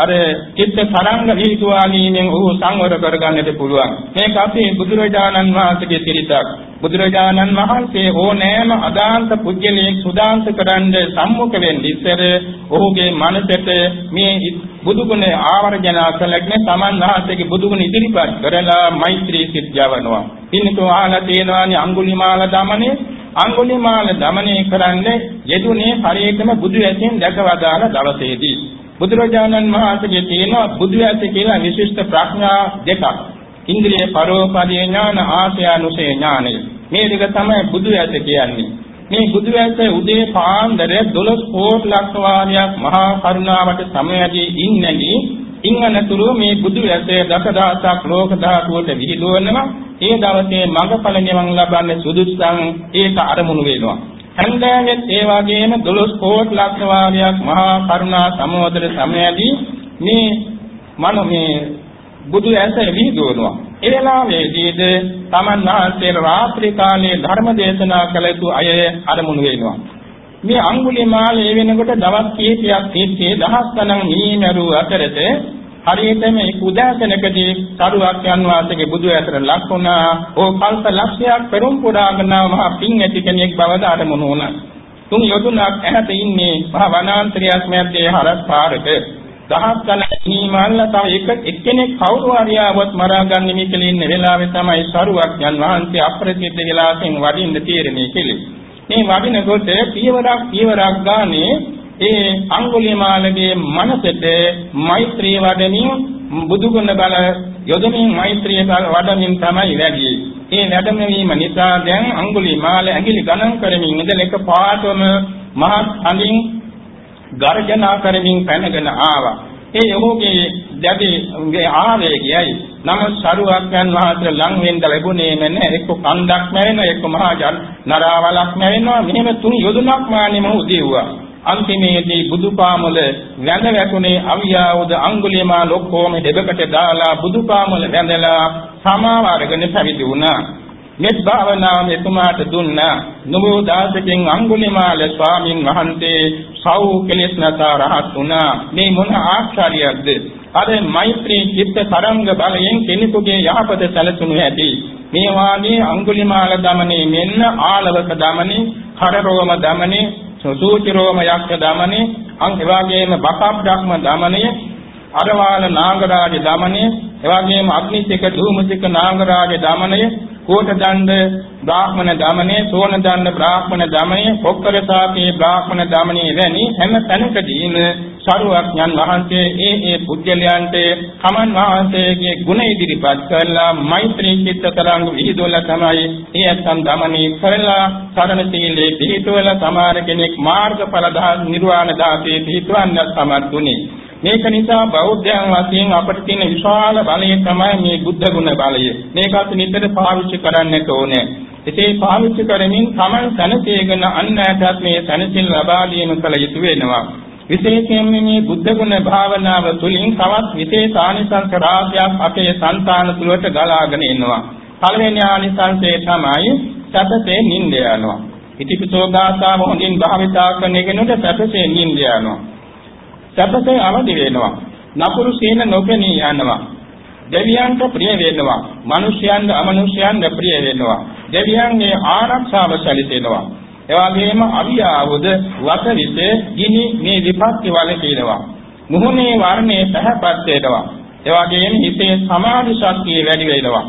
අර චිත්ත තරංග විහිදුවාලීමෙන් ඔහු සංවර කරගන්නට පුළුවන්. මේක අපේ බුදුරජාණන් වහන්සේගේ සිරිතක්. බුදුරජාණන් වහන්සේ ඕනෑම අදාන්ත පුජ්‍යලයක් සුදාන්ත කරන්න සම්මුඛ වෙන්නේ ඉස්සර ඔහුගේ මනසට මේ බුදුගුණ ආවර්ජනා කළගෙන තමන් වහන්සේගේ බුදුගුණ ඉදිරිපත් කරලා මෛත්‍රී සිත් යවනවා. පින්නතෝ ආලා තියෙනවානේ අඟුලිමාල දමනේ අඟුලිමාල දමනය කරන්නේ යෙදුනේ හරියටම බුදු ඇසින් දැකවදාන දවසේදී බුදුරජාණන් වහන්සේගේ තියෙන බුදු ඇස කියලා විශිෂ්ට ප්‍රඥා දෙකක්. ඉන්ද්‍රිය පරෝපදී ඥාන ආසයානුසේ ඥානය. මේ දෙක තමයි බුදු ඇස කියන්නේ. මේ බුදු ඇස උදේ පාන්දර 12 කෝටි ලක්ෂ වාරයක් මහා කරුණාවට සමයදී ඉන්නේදී ඉන්නතුරු මේ බුදු ඇසේ දසදහසක් ලෝක ධාතුවට විහිදුවනවා. ඒ දවසේ මඟඵල නිවන් ලබන්න සුදුසුසන් ඒක අරමුණු වෙනවා. හන්දෑවෙත් ඒ වගේම 12 කෝටි ලක්ෂ වාරයක් මහා කරුණා සමෝදර සමයදී මේ මන මේ බුදු ඇස විහිදුවනවා. ඒ වෙලාවේදීද තමන් වහන්සේ රාත්‍රී කාලයේ ධර්ම දේශනා කළ යුතු අය අරමුණු වෙනවා. මේ අඟුලිමාල ඒ වෙනකොට දවස් කීපයක් තිස්සේ දහස් ගණන් මීමරු අතරත හරියට මේ උදාසනකදී සරුවක් යන වාසයේ බුදු ඇතර ලක් වුණා. ඕ කල්ප ලක්ෂයක් පෙරම් පුරාගෙන මහ පින් ඇති කෙනෙක් බවද අරමුණු වුණා. තුන් යොදුනක් ඇහැට ඉන්නේ මහ වනාන්තරයක් මැද්දේ හරස් පාරක දහස් ගණන් මීමල්ල තව එක එක්කෙනෙක් කවුරු හරි ආවොත් මරාගන්නේ මේ කියලා ඉන්න වෙලාවේ තමයි සරුවක් යන වහන්සේ අප්‍රසිද්ධ වෙලාවෙන් වඩින්න තීරණය කෙලේ මේ වඩිනකොට පියවරක් පියවරක් ගානේ ඒ අඟුලිමාලගේ මනසට මෛත්‍රී වඩමින් බුදුගුණ බල යොදමින් මෛත්‍රී වඩමින් තමයි වැඩි. ඒ වැඩමවීම නිසා දැන් අඟුලිමාල ඇඟිලි ගණන් කරමින් ඉඳලා එක පාටම මහත් අඳින් ගර්ජනා කරමින් පැනගෙන ආවා. ඒ ඔහුගේ දැඩි ආවේගයයි නම සරුවක්යන් වහන්සේ ලං වෙන්න ලැබුණේ නැහැ එක්ක කන්දක් මැවෙනවා එක්ක මහා ජන නරාවලක් මැවෙනවා මෙහෙම තුන් යොදුනක් මානෙම උදෙව්වා අන්තිමේදී බුදුපාමල වැඳ වැටුනේ අවියාවුද අඟුලිමාල ඔක්කොම දෙබකට දාලා බුදුපාමල වැඳලා සමාව අරගෙන පැවිදි වුණා. මෙත් භාවනාව එතුමාට දුන්නා. නමෝ දාසකින් අඟුලිමාල ස්වාමින් වහන්සේ සව් කෙලෙස් නැතා රහත් වුණා. මේ මොන ආශ්චර්යයක්ද? අර මෛත්‍රී චිත්ත තරංග බලයෙන් කෙනෙකුගේ යහපත සැලසුණු ඇති. මේ වාගේ අඟුලිමාල දමනේ මෙන්න ආලවක දමනේ කරරෝම දමනේ සුසූචි රෝම යක්ෂ දමනේ අං එවාගේම බකප් ධක්ම දමනේ අරවාල නාගරාජ දමනේ එවාගේම අග්නිසික ධූමසික නාගරාජ දමනේ කෝට දණ්ඩ බ්‍රාහ්මණ දමනේ සෝන දණ්ඩ බ්‍රාහ්මණ දමනේ පොක්කර සාපේ බ්‍රාහ්මණ දමනේ වැනි හැම තැනකදීම සරුවක්ඥන් වහන්සේ ඒ ඒ පුජ්‍යලයන්ට කමන් වහන්සේගේ ගුණ ඉදිරිපත් කරලා මෛත්‍රී චිත්ත තරංග විහිදුවලා තමයි ඒ අත්න් දමනේ කරලා සරණ සීලේ පිහිටුවලා සමාර කෙනෙක් මාර්ගඵල දහස් නිර්වාණ දාසේ පිහිටවන්න සමත්ුනේ මේක නිසා බෞද්ධයන් වශයෙන් අපට තියෙන විශාල බලය තමයි මේ බුද්ධ ගුණ බලය. මේකත් නිතර පාවිච්චි කරන්නට ඕනේ. එසේ පාවිච්චි කරමින් Taman සනසේගෙන අන්නයටත් මේ සනසින් ලබා දීම කළ යුතු වෙනවා. විශේෂයෙන්ම මේ බුද්ධ ගුණ භාවනාව තුළින් තවත් විශේෂ ආනිසංස රාශියක් අපේ సంతාන තුළට ගලාගෙන එනවා. පළවෙනි ආනිසංසය තමයි සතතේ නිින්ද යනවා. ඉතිපිසෝ ගාථාව හොඳින් භාවිතා කරන කෙනෙකුට සතතේ නිින්ද යනවා. සතතේ අවදි වෙනවා. නපුරු සීන නොපෙනී යනවා. දෙවියන්ට ප්‍රිය වෙනවා. මිනිසයන්ට අමනුෂ්‍යයන්ට ප්‍රිය වෙනවා. දෙවියන්ගේ ආරක්ෂාව සැලසෙනවා. එවාගෙම අවියාවුද වසවිත ගිනි මේ විපත්ති වල තියෙනවා. මුහුණේ වර්ණේ පහපත් වෙනවා. එවාගෙම හිතේ සමාධි ශක්තිය වැඩි වෙනවා.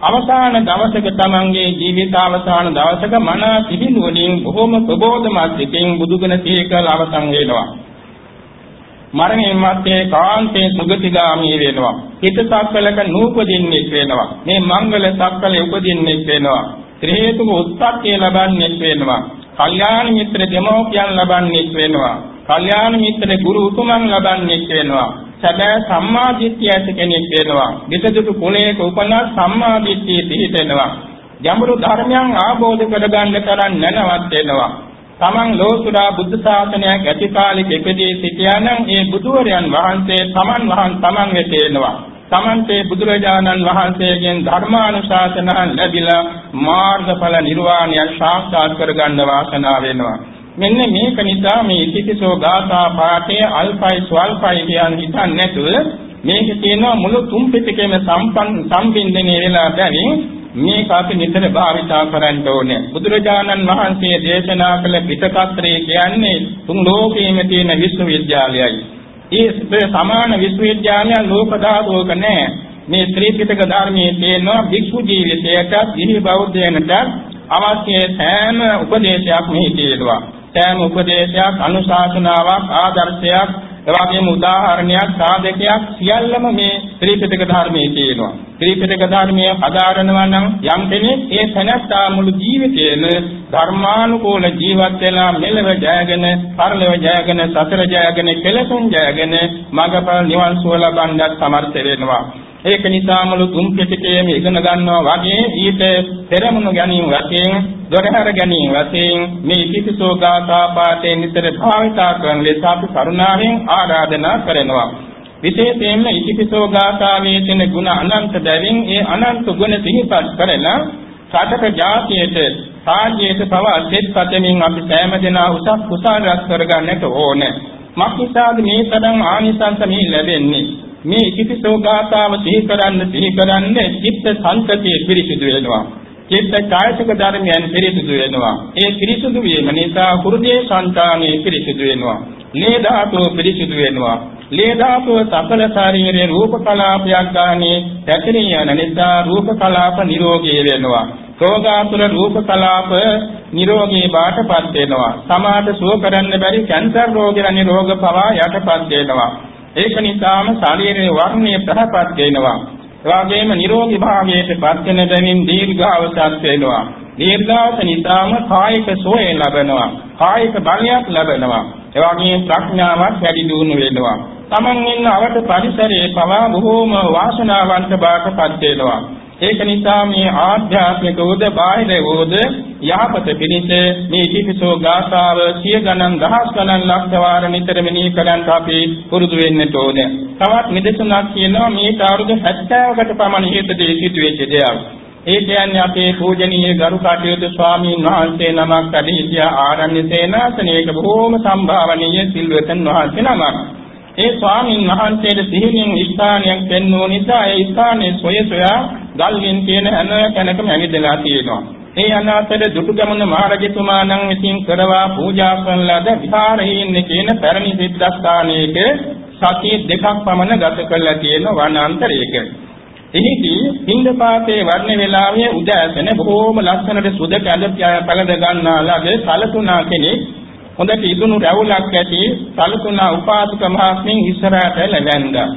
අවසාන දවසක තමන්ගේ ජීවිත අවසාන දවසක මන පිහිනුවලින් බොහොම ප්‍රබෝධමත් එකෙන් බුදුගුණ සීකල අවසන් වෙනවා. මරණයන් මැත්තේ කාන්තේ සුගතිගාමී වෙනවා. හිත සක්වලක නූපදින්නෙක් වෙනවා. මේ මංගල සක්වලේ උපදින්නෙක් වෙනවා. ත්‍රි හේතුක උත්පත්තිය ලබන්නේ වෙනවා. කල්යාණ මිත්‍ර දෙමෝපියන් ලබන්නේ වෙනවා. කල්යාණ මිත්‍ර ගුරු උතුමන් ලබන්නේ වෙනවා. සැබෑ සම්මාදිට්ඨිය ඇති කෙනෙක් වෙනවා. විසදුතු කුලයක උපන්න සම්මාදිට්ඨිය පිහිටෙනවා. ගැඹුරු ධර්මයන් ආબોධ කරගන්න තරම් නැනවත් වෙනවා. තමන් ලෝසුරා බුද්ධ ශාසනයක් ඇති කාලෙක ඉපදී සිටියානම් ඒ බුදුවරයන් වහන්සේ තමන් වහන් තමන් වෙත එනවා. තමන්ට බුදුරජාණන් වහන්සේගෙන් ධර්මානුශාසනා ලැබිලා මාර්ගඵල නිර්වාණය සාක්ෂාත් කරගන්න වාසනාව වෙනවා. මෙන්න මේක නිසා මේ ඉතිපිසෝ ගාථා පාඨය අල්පයි ස්වල්පයි කියන හිතන්නේ නැතුව මේක තියෙනවා මුළු තුන් පිටකේම සම්පන් සම්බින්දනේ වෙලා බැරි මේක අපි නිතර භාවිතා කරන්න ඕනේ. බුදුරජාණන් වහන්සේ දේශනා කළ පිටකත්‍රය කියන්නේ තුන් ලෝකයේම තියෙන විශ්වවිද්‍යාලයයි. ඒ සමාන විශ්වවිද්‍යාලය ලෝක ධාතුවක නැහැ. මේ ත්‍රිපිටක ධර්මයේ තියෙනවා භික්ෂු ජීවිතයට ගිහි බෞද්ධයන්ට අවශ්‍ය සෑම උපදේශයක් මෙහි තියෙනවා. සෑම උපදේශයක් අනුශාසනාවක් ආදර්ශයක් එවාගේම උදාහරණයක් සාධකයක් සියල්ලම මේ ත්‍රිපිටක ධර්මයේ තියෙනවා. ත්‍රිපිටක ධර්මයේ හදාරනවා නම් යම් කෙනෙක් ඒ තැනත්තා මුළු ජීවිතේම ධර්මානුකූල ජීවත් වෙලා මෙලව ජයගෙන, පරලොව ජයගෙන, සතර ජයගෙන, කෙලසුන් ජයගෙන මඟපල නිවන් සුව ලබන්නත් සමර්ථ වෙනවා. ඒක නිසා මුළු තුන් පිටකයේම ඉගෙන ගන්නවා වගේ ඊට පෙරමුණු ගැනීම වශයෙන් දොරහැර ගැනීම වශයෙන් මේ පිටිසෝ ගාථා පාඨේ නිතර භාවිතා කරන ලෙස අපි කරුණාවෙන් ආරාධනා කරනවා. විශේෂයෙන්ම ඉතිපිසෝ ගාථාවේ තියෙන ගුණ අනන්ත බැවින් ඒ අනන්ත ගුණ සිහිපත් කරලා සාතක જાතියට සාජ්‍යයට පවා සෙත් පතමින් අපි සෑම දෙනා උසස් කුසල රැස් කරගන්නට ඕනේ. මක්නිසාද මේ තරම් ආනිසංස මේ ලැබෙන්නේ? මේ ඉතිපිසෝ ගාථාව සිහි කරන්න සිහි කරන්න චිත්ත සංකතිය පිරිසිදු වෙනවා. චිත්ත කායික ධර්මයන් පිරිසිදු වෙනවා. ඒ පිරිසිදු වීම නිසා හෘදේ සංකාමයේ පිරිසිදු වෙනවා. ලේ ධාතුව පිරිසිදු වෙනවා. ලේ ධාතුව සකල ශරීරයේ රූප කලාපයක් ගානේ පැතිරී යන නිසා රූප කලාප නිරෝගී වෙනවා. රෝගාතුර රූප කලාප නිරෝගී බාටපත් වෙනවා. සමාත සුව කරන්න බැරි කැන්සර් රෝග නිරෝග පවා යටපත් වෙනවා. ඒක නිසාම ශරීරයේ වර්ණය ප්‍රහපත් වෙනවා. එවාගෙම නිරෝගී භාවයට පත් වෙන බැවින් දීර්ඝාවසත් වෙනවා. දීර්ඝාවස නිසාම කායික සෝය ලැබෙනවා. කායික බලයක් ලැබෙනවා. එවාගෙම ප්‍රඥාවක් වැඩි දියුණු වෙනවා. තමන් ඉන්න අවට පරිසරයේ පවා බොහෝම වාසනාවන්ත බාටපත් වෙනවා. ඒක නිසා මේ ආධ්‍යාත්මික උද බාහිර උද යහපත පිණිස මේ ඉතිපිසෝ ගාථාව සිය ගණන් දහස් ගණන් ලක්ෂ වාර නිතර මෙනෙහි කරන්ට අපි පුරුදු වෙන්නට ඕනේ. තවත් නිදසුනක් කියනවා මේ අවුරුදු 70කට පමණ ඉහතදී සිදුවෙච්ච දෙයක්. ඒ කියන්නේ අපේ පූජනීය ගරු කටයුතු ස්වාමීන් වහන්සේ නමක් අධිහිතිය ආරණ්‍ය සේනාසනයක බොහෝම සම්භාවනීය සිල්වතන් වහන්සේ නමක්. ඒ ස්වාමීන් වහන්සේට සිහිනින් ස්ථානයක් දෙන්නෝ නිසා ඒ ස්ථානයේ සොය සොයා ගල්ගෙන් තියෙන හැම තැනකම ඇවිදලා තියෙනවා. ඒ අනාතර දුටුගැමුණු මහරජතුමා නම් විසින් කරවා පූජා කරන ලද විහාරයේ කියන පැරණි සිද්ධාස්ථානයේක සති දෙකක් පමණ ගත කරලා තියෙන වනාන්තරයක. එහිදී හින්දපාතේ වර්ණ වේලාවේ උදෑසන බොහෝම ලස්සනට සුද කැඳ පළඳ ගන්නා ලද සලතුණා කෙනෙක් හොඳට ඉදුණු රැවුලක් ඇති සලතුණා උපාසක මහත්මිය ඉස්සරහට ලැබෙන්දා.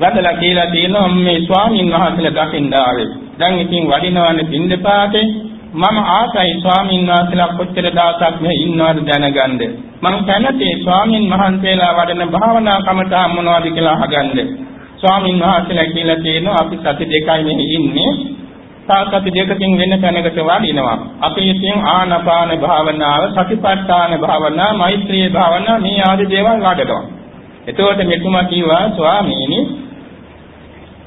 වැදලා කියලා තියෙනවා මේ ස්වාමීන් වහන්සේලා දකින්න ආවේ. දැන් ඉතින් වඩිනවන්නේ පින්දපාතේ මම ආසයි ස්වාමීන් වහන්සේලා කොච්චර දවසක් මෙහි ඉන්නවද දැනගන්න. මම කැමති ස්වාමීන් වහන්සේලා වඩන භාවනා කමටහන් මොනවද කියලා අහගන්න. ස්වාමීන් වහන්සේලා කියලා තියෙනවා අපි සති දෙකයි මෙහි ඉන්නේ. සාකච්ඡා දෙකකින් වෙන තැනකට වඩිනවා. අපි ඉතින් ආනාපාන භාවනාව, සතිපට්ඨාන භාවනාව, මෛත්‍රී භාවනාව මේ ආදී දේවල් වඩනවා. එතකොට මෙතුමා කිව්වා ස්වාමීනි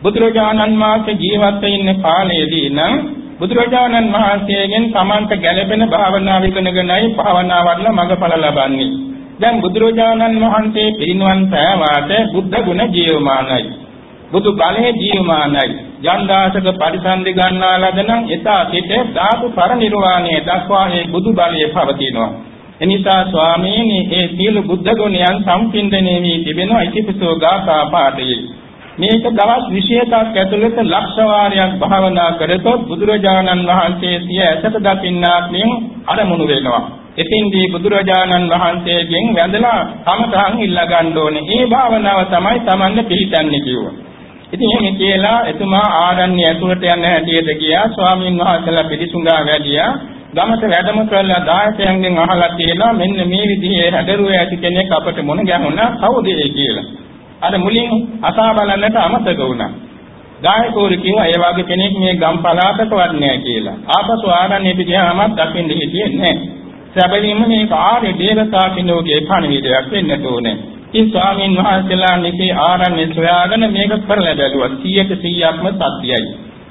බුදුරජාණන් වහන්සේ ජීවත් වෙන්න කාලයේදී නම් බුදුරජාණන් වහන්සේගෙන් සමන්ත ගැළපෙන භාවනා විකනගෙනයි භාවනා වඩලා මඟඵල ලබන්නේ. දැන් බුදුරජාණන් වහන්සේ පිරිනුවන් පෑවාට බුද්ධ ගුණ ජීවමානයි. බුදු බලේ ජීවමානයි. ජන්දාසක පරිසන්දි ගන්නා ලදනම් එතා සිට ධාතු පරිනිර්වාණය දක්වා මේ බුදු බලයේ පවතිනවා. එනිසා ස්වාමීනි ඒ සීල බුද්ධ ගුණයන් සම්පින්දණය වී තිබෙනවා ඉතිපිසෝ ගාථා පාඨයේ. මේක දවස් 27ක් ඇතුළත ලක්ෂ වාරයක් භාවනා කරතොත් බුදුරජාණන් වහන්සේ සිය ඇසට දකින්නාක් මෙන් අරමුණු වෙනවා. එතින්දී බුදුරජාණන් වහන්සේගෙන් වැඳලා සමතහන් ඉල්ලා ගන්න ඕනේ. මේ භාවනාව තමයි Tamanne පිළිතන්නේ කිව්වා. ඉතින් එහෙම කියලා එතුමා ආරණ්‍ය ඇතුළට යන හැටියට ගියා. ස්වාමීන් වහන්සේලා පිළිසුඟා වැඩියා. ගමට වැඩම කරලා දායකයන්ගෙන් අහලා තියෙනවා මෙන්න මේ විදිහේ හැඩරුව ඇති කෙනෙක් අපට මොන ගැහුණා කවුද කියලා. අර මුලින් අසා බලන්නට අමතක වුණා. ගායකෝරු කිව්වා ඒ වගේ කෙනෙක් මේ ගම් පළාතකවත් නෑ කියලා. ආපසු ආරණ්‍යෙට ගියාම දකින්න හිටියේ නෑ. සැබවින්ම මේක ආර්ය දේවතා කිනෝගේ පණිවිඩයක් වෙන්න ඕනේ. ඉතින් ස්වාමීන් වහන්සේලා නිකේ ආරණ්‍ය සොයාගෙන මේක කරලා බැලුවා 100ට 100ක්ම සත්‍යයි.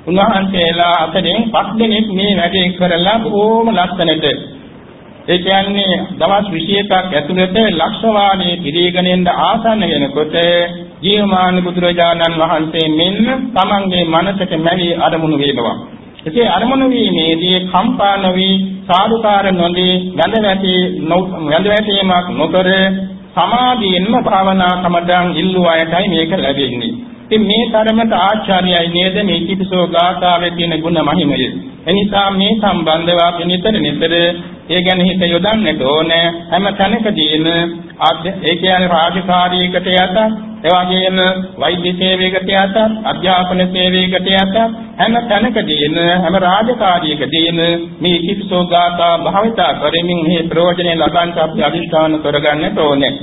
උන්වහන්සේලා අතරින් පස් දෙනෙක් මේ වැඩේ කරලා බොහොම ලස්සනට ඒ කියන්නේ දවස් 21ක් ඇතුළත ලක්ෂ වාණේ පිළිගෙන යන ආසන්න වෙනකොට ජීවමාන බුදුරජාණන් වහන්සේ මෙන්න තමන්ගේ මනසට මැවි අරමුණු වෙනවා. එසේ අරමුණු වීමේදී කම්පා නොවි සාදුකාර නොදී ගඳ වැටි ගඳ වැටීමක් නොකර සමාධියෙන්ම භාවනා කමඩන් ඉල්ලුවායටයි මේක ලැබෙන්නේ. ඉතින් මේ තරමට ආචාර්යයි නේද මේ කිපිසෝ ගාථාවේ තියෙන ගුණ මහිමය. එනිසා මේ සම්බන්ධව අපි නිතර නිතර ඒ ගැන හිත යොදන්නට ඕනේ හැම තැනකදීම ඒ කියන්නේ රාජකාරීකට යට එවාගෙම වෛද්‍ය සේවයකට යට අධ්‍යාපන සේවයකට යට හැම තැනකදීම හැම රාජකාරියකදීම මේ කිප්සෝ ගාථා භාවිතා කරමින් මේ ප්‍රයෝජනෙ ලබන්න අපි අදිස්ථාන කරගන්නට ඕනේ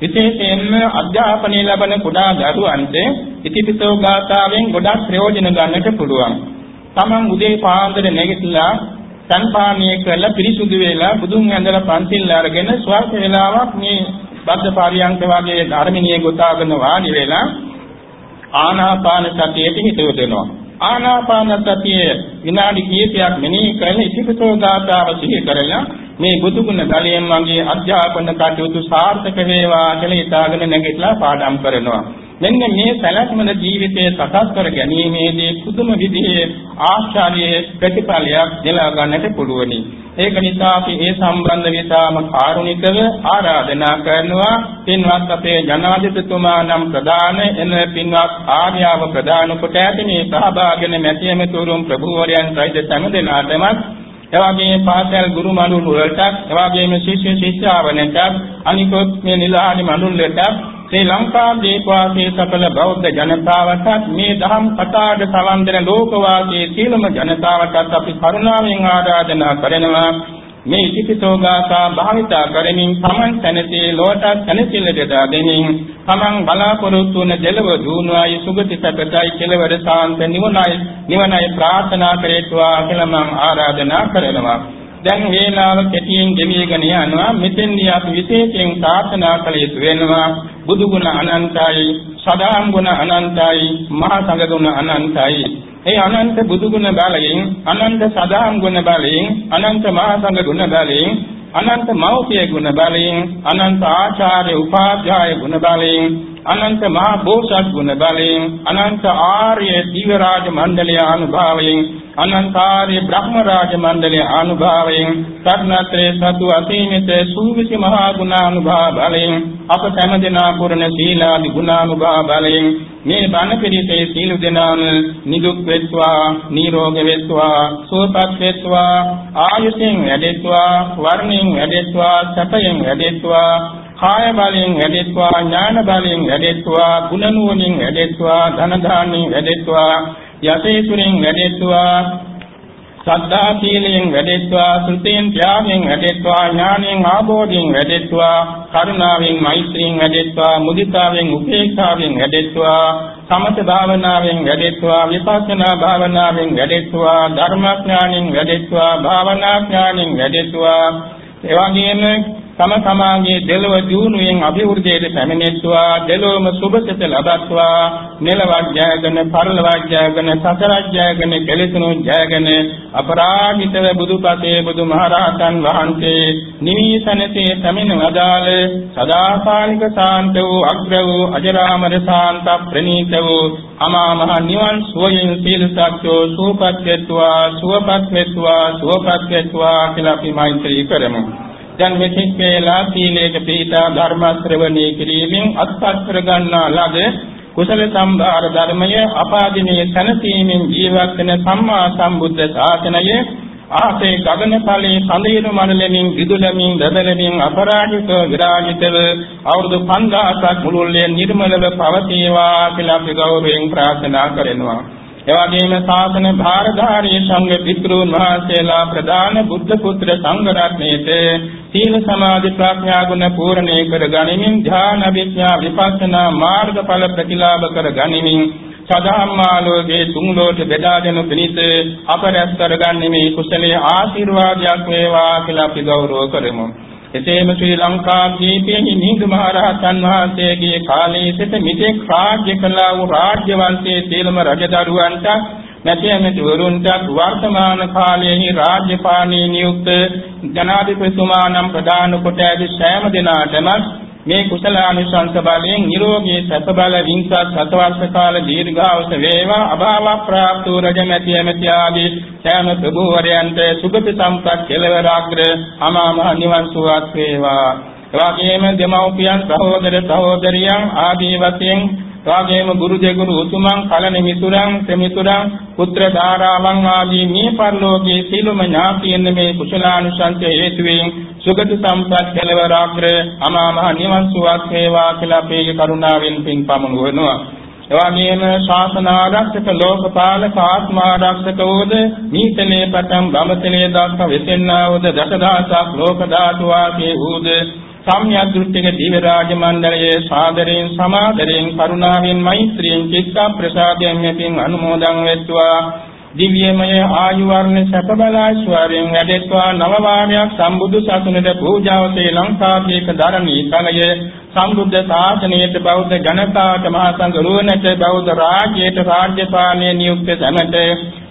විශේෂයෙන්ම අධ්‍යාපනය ලබන කුඩා දරුවන්ට ඉතිපිසෝ ගාථාවෙන් ගොඩක් ප්‍රයෝජන ගන්නට පුළුවන්. Taman උදේ පාන්දර නැගිටලා සංපාණිය කරලා පිරිසුදු වෙලා බුදුන් ඇඳලා පන්සිල් අරගෙන ස්වල්ප වේලාවක් මේ බද්ධ පාරියන්ක වගේ ධර්මිනිය ගොතාගෙන වාඩි වෙලා ආනාපාන සතියට හිත යොදනවා. ආනාපාන සතිය විනාඩි කිහිපයක් මෙනෙහි කරලා ඉතිපිසෝ ගාථාව සිහි කරලා මේ බුදුගුණ බලයෙන් මගේ අධ්‍යාපන කටයුතු සාර්ථක වේවා කියලා හිතාගෙන නැගිටලා පාඩම් කරනවා. මෙන්න මේ සැලැස්මන ජීවිතය සකස් කර ගැනීමේදී පුදුම විදිහේ ආශ්චර්ය ප්‍රතිඵලයක් දෙලා ගන්නට පුළුවනි. ඒක නිසා අපි ඒ සම්බන්ධ විතාම කාරුණිකව ආරාධනා කරනවා පින්වත් අපේ ජනාධිපතිතුමා නම් ප්‍රධාන එන පින්වත් ආර්යාව ප්‍රධාන කොට ඇති මේ සහභාගී වෙන මැතියම තුරුම් ප්‍රභූවරයන් සහිත හැම දෙනාටම එවාගේ පාසල් ගුරු මඬුල් වලට එවාගේම ශිෂ්‍ය ශිෂ්‍යාවනට අනිකොත් මේ නිලහානි මඬුල් වලට ශ්‍රී ලංකා දීපවාසී සකල බෞද්ධ ජනතාවටත් මේ දහම් කතාට සලන් දෙන ලෝකවාසී සීලම ජනතාවටත් අපි කරුණාවෙන් ආරාධනා කරනවා. මේ ඉතිපිසෝ ගාථා භාවිතා කරමින් තමන් තනසේ ලෝටත් තනසිල්ල දෙදා දෙමින් තමන් බලාපොරොත්තු වන දෙලව දුණුවායි සුගති සැපතයි කෙලවර සාන්ත නිවනයි නිවනයි ප්‍රාර්ථනා කරේත්වා කියලා මම ආරාධනා කරනවා. දැන් වේලාව කෙටියෙන් ගෙවිගෙන යනවා. මෙතෙන්දී අපි විශේෂයෙන් ප්‍රාර්ථනා කළ යුතු වෙනවා. බුදු ගුණ අනන්තයි සදාම් ගුණ අනන්තයි මහා සංඝ ගුණ අනන්තයි. ඒ අනන්ත බුදු ගුණ බලයෙන් අනන්ත සදාම් ගුණ බලයෙන් අනන්ත මහා සංඝ ගුණ බලයෙන් අනන්ත මෞපිය ගුණ බලයෙන් අනන්ත ආචාර්ය උපාධ්‍යාය ගුණ බලයෙන් අනන්ත මහා බෝසත් ගුණ බලයෙන් අනන්ත ආර්ය දිවරාජ මණ්ඩලයේ අනුභවයෙන් අනන්තාරි බ්‍රහ්ම රාජ මණ්ඩලයේ අනුභවයෙන් සත්නත්‍රේ සතු අසීමිත සූවිසි මහා ගුණානුභව බලයෙන් අප සෑම දෙනා පුරණ සීලාදි ගුණානුභව බලයෙන් මේ බණ පිළිතේ සීල දෙනාම නිදුක් වෙත්වා නිරෝග වෙත්වා සුවපත් වෙත්වා ආයුෂෙන් වැඩෙත්වා වර්ණයෙන් වැඩෙත්වා සැපයෙන් වැඩෙත්වා කාය බලයෙන් වැඩෙත්වා ඥාන බලයෙන් වැඩෙත්වා ගුණ නුවණින් වැඩෙත්වා ධන දානෙන් වැඩෙත්වා යසේසුරින් වැඩෙත්වා සද්ධා සීලයෙන් වැඩෙත්වා සුතෙන් ත්‍යාගයෙන් වැඩෙත්වා ඥානයෙන් ආબોධයෙන් වැඩෙත්වා කරුණාවෙන් මෛත්‍රියෙන් වැඩෙත්වා මුදිතාවෙන් උපේක්ෂාවෙන් වැඩෙත්වා සමත භාවනාවෙන් වැඩෙත්වා විපස්සනා භාවනාවෙන් වැඩෙත්වා ධර්මඥානෙන් වැඩෙත්වා භාවනා ඥානෙන් වැඩෙත්වා එවැගේම තම තමාගේ දෙලව දියුණුවෙන් අභිවෘද්ධියට පැමිණෙත්වා දෙලොවම සුභසිත ලබත්වා මෙලවක් ජයගෙන පරලොවක් ජයගෙන සතරක් ජයගෙන කෙලෙසුණු ජයගෙන අපරාජිතව බුදුපතේ බුදුමහරහතන් වහන්සේ නිවිසනසේ පැමිණ වදාළ සදාකාලික සාන්ත වූ අග්‍ර වූ අජරාමර සාන්ත ප්‍රණීත වූ අමා මහ නිවන් සෝයෙන් සීල සත්‍යෝ සුවපත් වෙත්වා සුවපත් වෙත්වා සුවපත් වෙත්වා කියලා අපි මෛත්‍රී කරමු. දැන් මෙතෙක් වේලා සීලේක පිහිටා ධර්ම ශ්‍රවණී කිරීමෙන් අත්පත් කර ගන්නා ලද කුසල සම්භාර ධර්මය අපාදිනේ සනසීමෙන් ජීවත් වෙන සම්මා සම්බුද්ධ ශාසනය ආසේ ගගනතලේ සඳහිරු මණලමින් විදුලමින් දදලමින් අපරාජිත විරාජිතව අවුරුදු 5000ක් මුළුල්ලේ නිර්මලව පවතිවා කියලා අපි ගෞරවයෙන් ප්‍රාර්ථනා කරනවා. එවැගේම ශාසන භාරධාරී සංඝ පිටුන් වහන්සේලා ප්‍රදාන බුද්ධ පුත්‍ර සංඝ රත්නයේත සීල සමාධි ප්‍රඥා ගුණ පූර්ණේ කර ගනිමින් ධ්‍යාන විඥා විපස්සනා මාර්ගඵල ප්‍රතිලාභ කර ගනිමින් සදාම්මාලෝකේ තුන් ලෝක බෙදා දෙනු පිණිස අප රැස් කරගන්නේ මේ කුසලයේ ආශිර්වාදයක් වේවා කියලා අපි ගෞරව කරමු. එසේම ශ්‍රී ලංකා දීපයේ මිහිඳු මහ රහතන් වහන්සේගේ කාලයේ සිට මෙතෙක් රාජ්‍ය කළා වූ රාජ්‍ය වංශයේ සියලුම රජදරුවන්ට නැතිවෙති වරුන්ට වර්තමාන කාලයේ රාජ්‍ය පාලනයේ නියුක්ත ජනාධිපතිතුමා නම් ප්‍රදාන කොට ඇති සෑම දිනාටම මේ කුසලානිසංස බලයෙන් නිරෝගී සැප බල වින්සත් සතවර්ෂ කාල දීර්ඝායුෂ වේවා අභාව ප්‍රාප්ත රජමැති ඇමති ආදී සෑම ප්‍රභූවරයන්ට සුගති සම්පත් කෙලවර අග්‍ර අමා මහ නිවන් සුවත් වේවා. එවාගේම දෙමව්පියන් සහෝදර සහෝදරියන් ආදී වශයෙන් එවාගේම ගුරු දෙගුරු උතුමන් කලණ මිතුරන් සෙමිතුරන් පුත්‍ර ධාරාවන් ආදී මේ පරිලෝකයේ සීලම ඥාතියන් මේ කුසලානුසංස හේතුවෙන් සුගති සම්පත් කෙලවරාග්‍ර අමා මහ නිවන් සුවක් වේවා කියලා අපේ කරුණාවෙන් පින් පමුණුවනවා එවැගේම ශාසන ආරක්ෂක ලෝකපාලක ආත්ම ආරක්ෂක වූද නීතලේ පටන් බ්‍රහ්මතලේ දක්වා වෙසෙන්නා වූද දසදහසක් ලෝක ධාතු වාසී වූද සම්‍යක් දෘෂ්ටික දිව රාජ මණ්ඩලයේ සාදරයෙන් සමාදරයෙන් කරුණාවෙන් මෛත්‍රියෙන් චිත්ත ප්‍රසාදයෙන් මෙතින් අනුමෝදන් වෙත්වා. දිව්‍යමය ආයු වර්ණ සැප බල ඓශ්වර්යයෙන් වැඩෙත්වා. නව වාරයක් සම්බුදු සසුනට පූජාව ශ්‍රී ලංකාවේක ධර්මී තලය. සම්බුද්ධ ශාසනයට බෞද්ධ ජනතාවට මහා සංඝ රුවනට බෞද්ධ රාජ්‍යයට රාජ්‍ය පාලනය නියුක්ත සැමට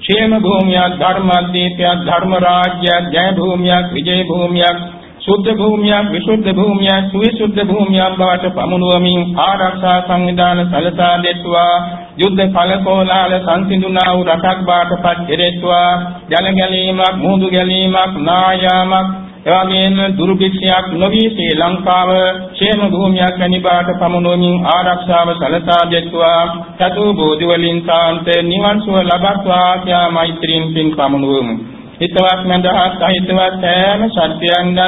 ക്ഷേම භූමියක් ධර්මදීපයක් ධර්ම රාජ්‍යයක් ජය භූමියක් විජය භූමියක් සුද්ධ භූමියක් විසුද්ධ භූමියක් සුවිසුද්ධ භූමියක් බවට පමුණුවමින් ආරක්ෂා සංවිධාන සැලසා දෙත්වා. යුද්ධ කලකෝලාල සංසිඳුනා වූ රටක් බාටපත් කෙරෙත්වා. ජල ගැලීමක් මුහුදු ගැලීමක් නායාමක් එවැගේම දුර්භික්ෂයක් නොවි ශ්‍රී ලංකාව ക്ഷേම භූමියක් වැනි බාට පමුණුවමින් ආරක්ෂාව සැලසා දෙත්වා. චතු බෝධි වලින් සාන්ත නිවන් සුව ලබත්වා කියා මෛත්‍රීන් පින් පමුණුවමු. හිතවත් මඳහත් අහිතවත් සෑම සත්‍යයන්ගත්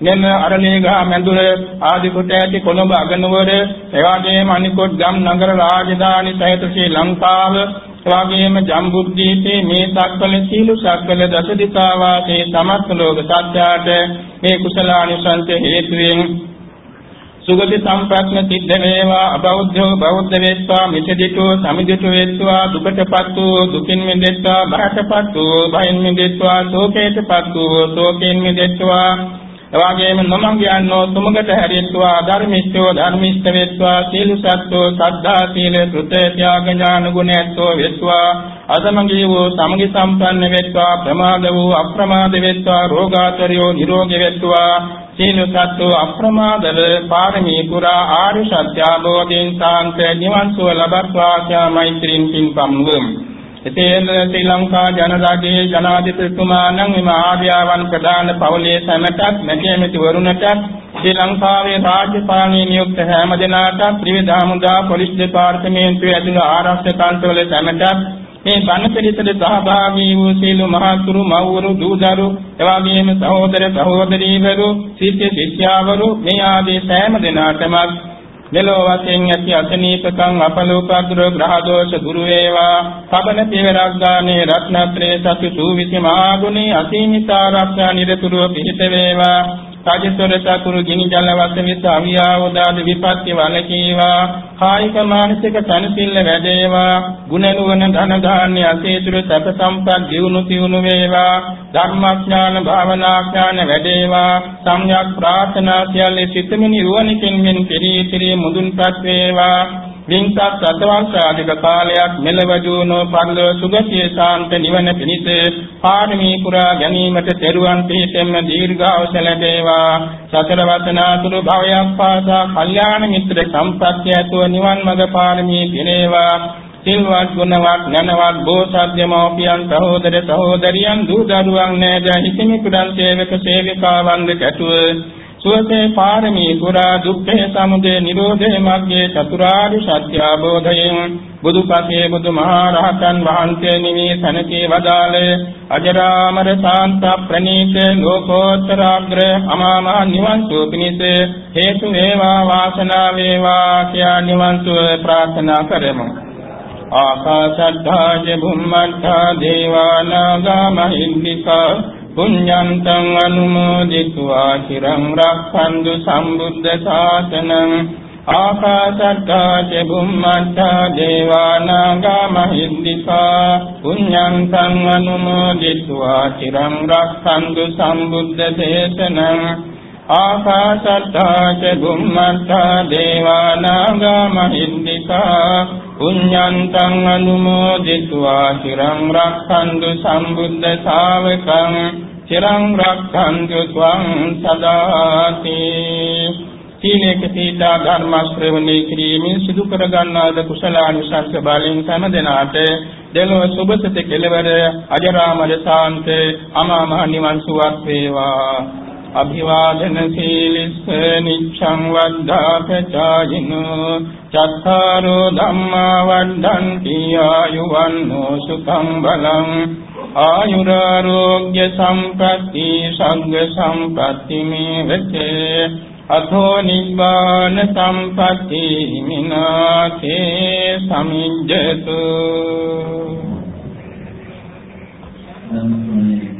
මෙන්න අරණේගහ මැදුර ආදි කොට ඇති කොළඹ අගනුවර එවාගේම අනිකොත් ගම් නගර රාජධානි සහිත ශ්‍රී ලංකාව එවාගේම ජම්බුද්දීපේ මේ සක්වල සීලු සක්වල දසදිකා වාසේ සමස්ත ලෝක සත්‍යයට මේ කුසලානිසංස හේතුවෙන් සුගති සම්ප්‍රඥ සිද්ධ වේවා. අබෞද්ධෝ බෞද්ධ වේත්වා මිසදිතෝ සමිදිතෝ වේත්වා දුකටපත් වූ දුකින් මිදෙත්වා බහටපත් වූ බයෙන් මිදෙත්වා ශෝකයටපත් වූ ශෝකයෙන් මිදෙත්වා. එවාගේම නොමඟ යන්නෝ තුමකට හැරියත්වා ධර්මිෂ්ඨෝ ධර්මිෂ්ඨ වෙත්වා සීල සත්ත්වෝ සද්ධා සීල කෘත ත්‍යාග ඥාන ගුණයත්වෝ වෙත්වා. අසමගී වූ සමගි සම්පන්න වෙත්වා ප්‍රමාද වූ අප්‍රමාද වෙත්වා රෝගාතරයෝ නිරෝගී වෙත්වා. සීල සත්ත්වෝ අප්‍රමාදව පාරමී පුරා ආර්ය සත්‍ය අවබෝධයෙන් සාන්ත නිවන් සුව ලබත්වා ආ මෛත්‍රීන් පින් පමුණුවමු එතෙන් ශ්‍රී ලංකා ජනරාජයේ ජනාධිපතිතුමාණන් මෙම ආර්යවන් ප්‍රධාන පවුලේ සැමටත් නැකෙමිති වරුණට ශ්‍රී ලංකාවේ රාජ්‍ය පාලනයේ නියුක්ත හැම දෙනාටත් ත්‍රිවිධ හමුදා පොලිස් දෙපාර්තමේන්තුවේ ඇතුළු ආරක්ෂක තන්ත්‍රවල සැමටත් මේ බණ පිළිතර සහභාගී වූ සීල මහතුරු මව්වරු දූදරු එවාගේම සහෝදර සහෝදරීවරු ශිෂ්‍ය ශිෂ්‍යාවරු මේ ආදී සෑම දෙනාටම මෙලෝ වශයෙන් ඇති අසනීපකම් අපලෝපද්‍ර ග්‍රහ දෝෂ දුරු වේවා. සබන පියවරක් ගානේ රත්නත්‍රේ සතු සූවිසි මහා ගුණී අසීමිත ආරක්ෂා නිරතුරුව පිහිට වේවා. සාජිතොර සතුරු ගිනි ජල වස්මිත අවියාවදාද විපත්ති වලකීවා කායික මානසික තනසිල්ල වැඩේවා. ගුණ නුවණ ධන ධාන්‍ය අසේතුරු සැප සම්පත් දියුණු තියුණු වේවා. ධර්මඥාන භාවනාඥාන වැඩේවා. සම්‍යක් ප්‍රාර්ථනා සියල්ල සිතමිනි රුවණකින් මෙන් කෙරී කෙරී මුදුන්පත් වේවා. වින්සත් සතවංශාධික කාලයක් මෙලව ජීවනෝ පරලෝ සුගතිය සාන්ත නිවන පිණිස පාරමී පුරා ගැනීමට තෙරුවන් පිහිටෙම දීර්ඝායුෂ ලැබේවා. සතර වතනාතුරු භවයක් පාසා කල්යාණ මිත්‍ර සම්පත්‍ය ඇතුව නිවන් මඟ පාරමී පිනේවා සිල්වත් ගුණවත් ඥානවත් බෝසත් දෙමෝපියන් සහෝදර සහෝදරියන් දූ දරුවන් නෑද හිතමි කුඩල් සේවක සේවිකාවන් දෙකටුව සුවසේ පාරමී පුරා දුක්ඛේ සමුදය නිරෝධේ මග්ගේ චතුරාර්ය සත්‍ය අවබෝධයෙන් බුදුපසේ බුදුමහරහතන් වහන්සේ නිමී සනකේ වදාළේ අජරාමර සාන්ත ප්‍රණීත ලෝකෝත්තරාග්‍ර අමාමහ නිවන් සුව පිණිස හේතු වේවා වාසනාව වේවා කියා නිවන් සුව ප්‍රාර්ථනා කරමු. ආකාශද්ධාජ බුම්මත්තා දේවානාගා මහින්దికා පුඤ්ඤන්තං අනුමෝදිත्वा চিරං රක්ඛන්තු සම්බුද්ධ ශාසනං ආකාශත්තා ච බුම්මත්තා දේවානාගා මහිද්దికා පුඤ්ඤන්තං අනුමෝදිත्वा চিරං රක්ඛන්තු සම්බුද්ධ දේශනං ආකාශත්තා ච බුම්මත්තා දේවානාගා මහිද්దికා පුඤ්ඤන්තං අනුමෝදිත्वा চিරං රක්ඛන්තු සම්බුද්ධ ශාවකං চিරං රක්ඛන්තු ත්වං සදාති. සීලේක සීලා ධර්ම ශ්‍රවණය කිරීමෙන් සිදු කරගන්නා ද කුසල අනුසංස බලෙන් සෑම දිනාට දෙලොව සුබසිත කෙලවර අජරාමර සාන්ත අමා මහ නිවන් සුවක් වේවා. අභිවාදන සීලිස්ස නිච්ඡං වද්ධා පචායිනෝ චත්තාරෝ ධම්මා වණ්ඩන්ති ආයුවන්නෝ සුඛං බලං ආයුරාෝග්‍ය සම්පatti සංඝ සම්පatti මේවතේ අතෝ නිබ්බාන සම්පatti මිනාතේ සමිජ්ජතු Thank you.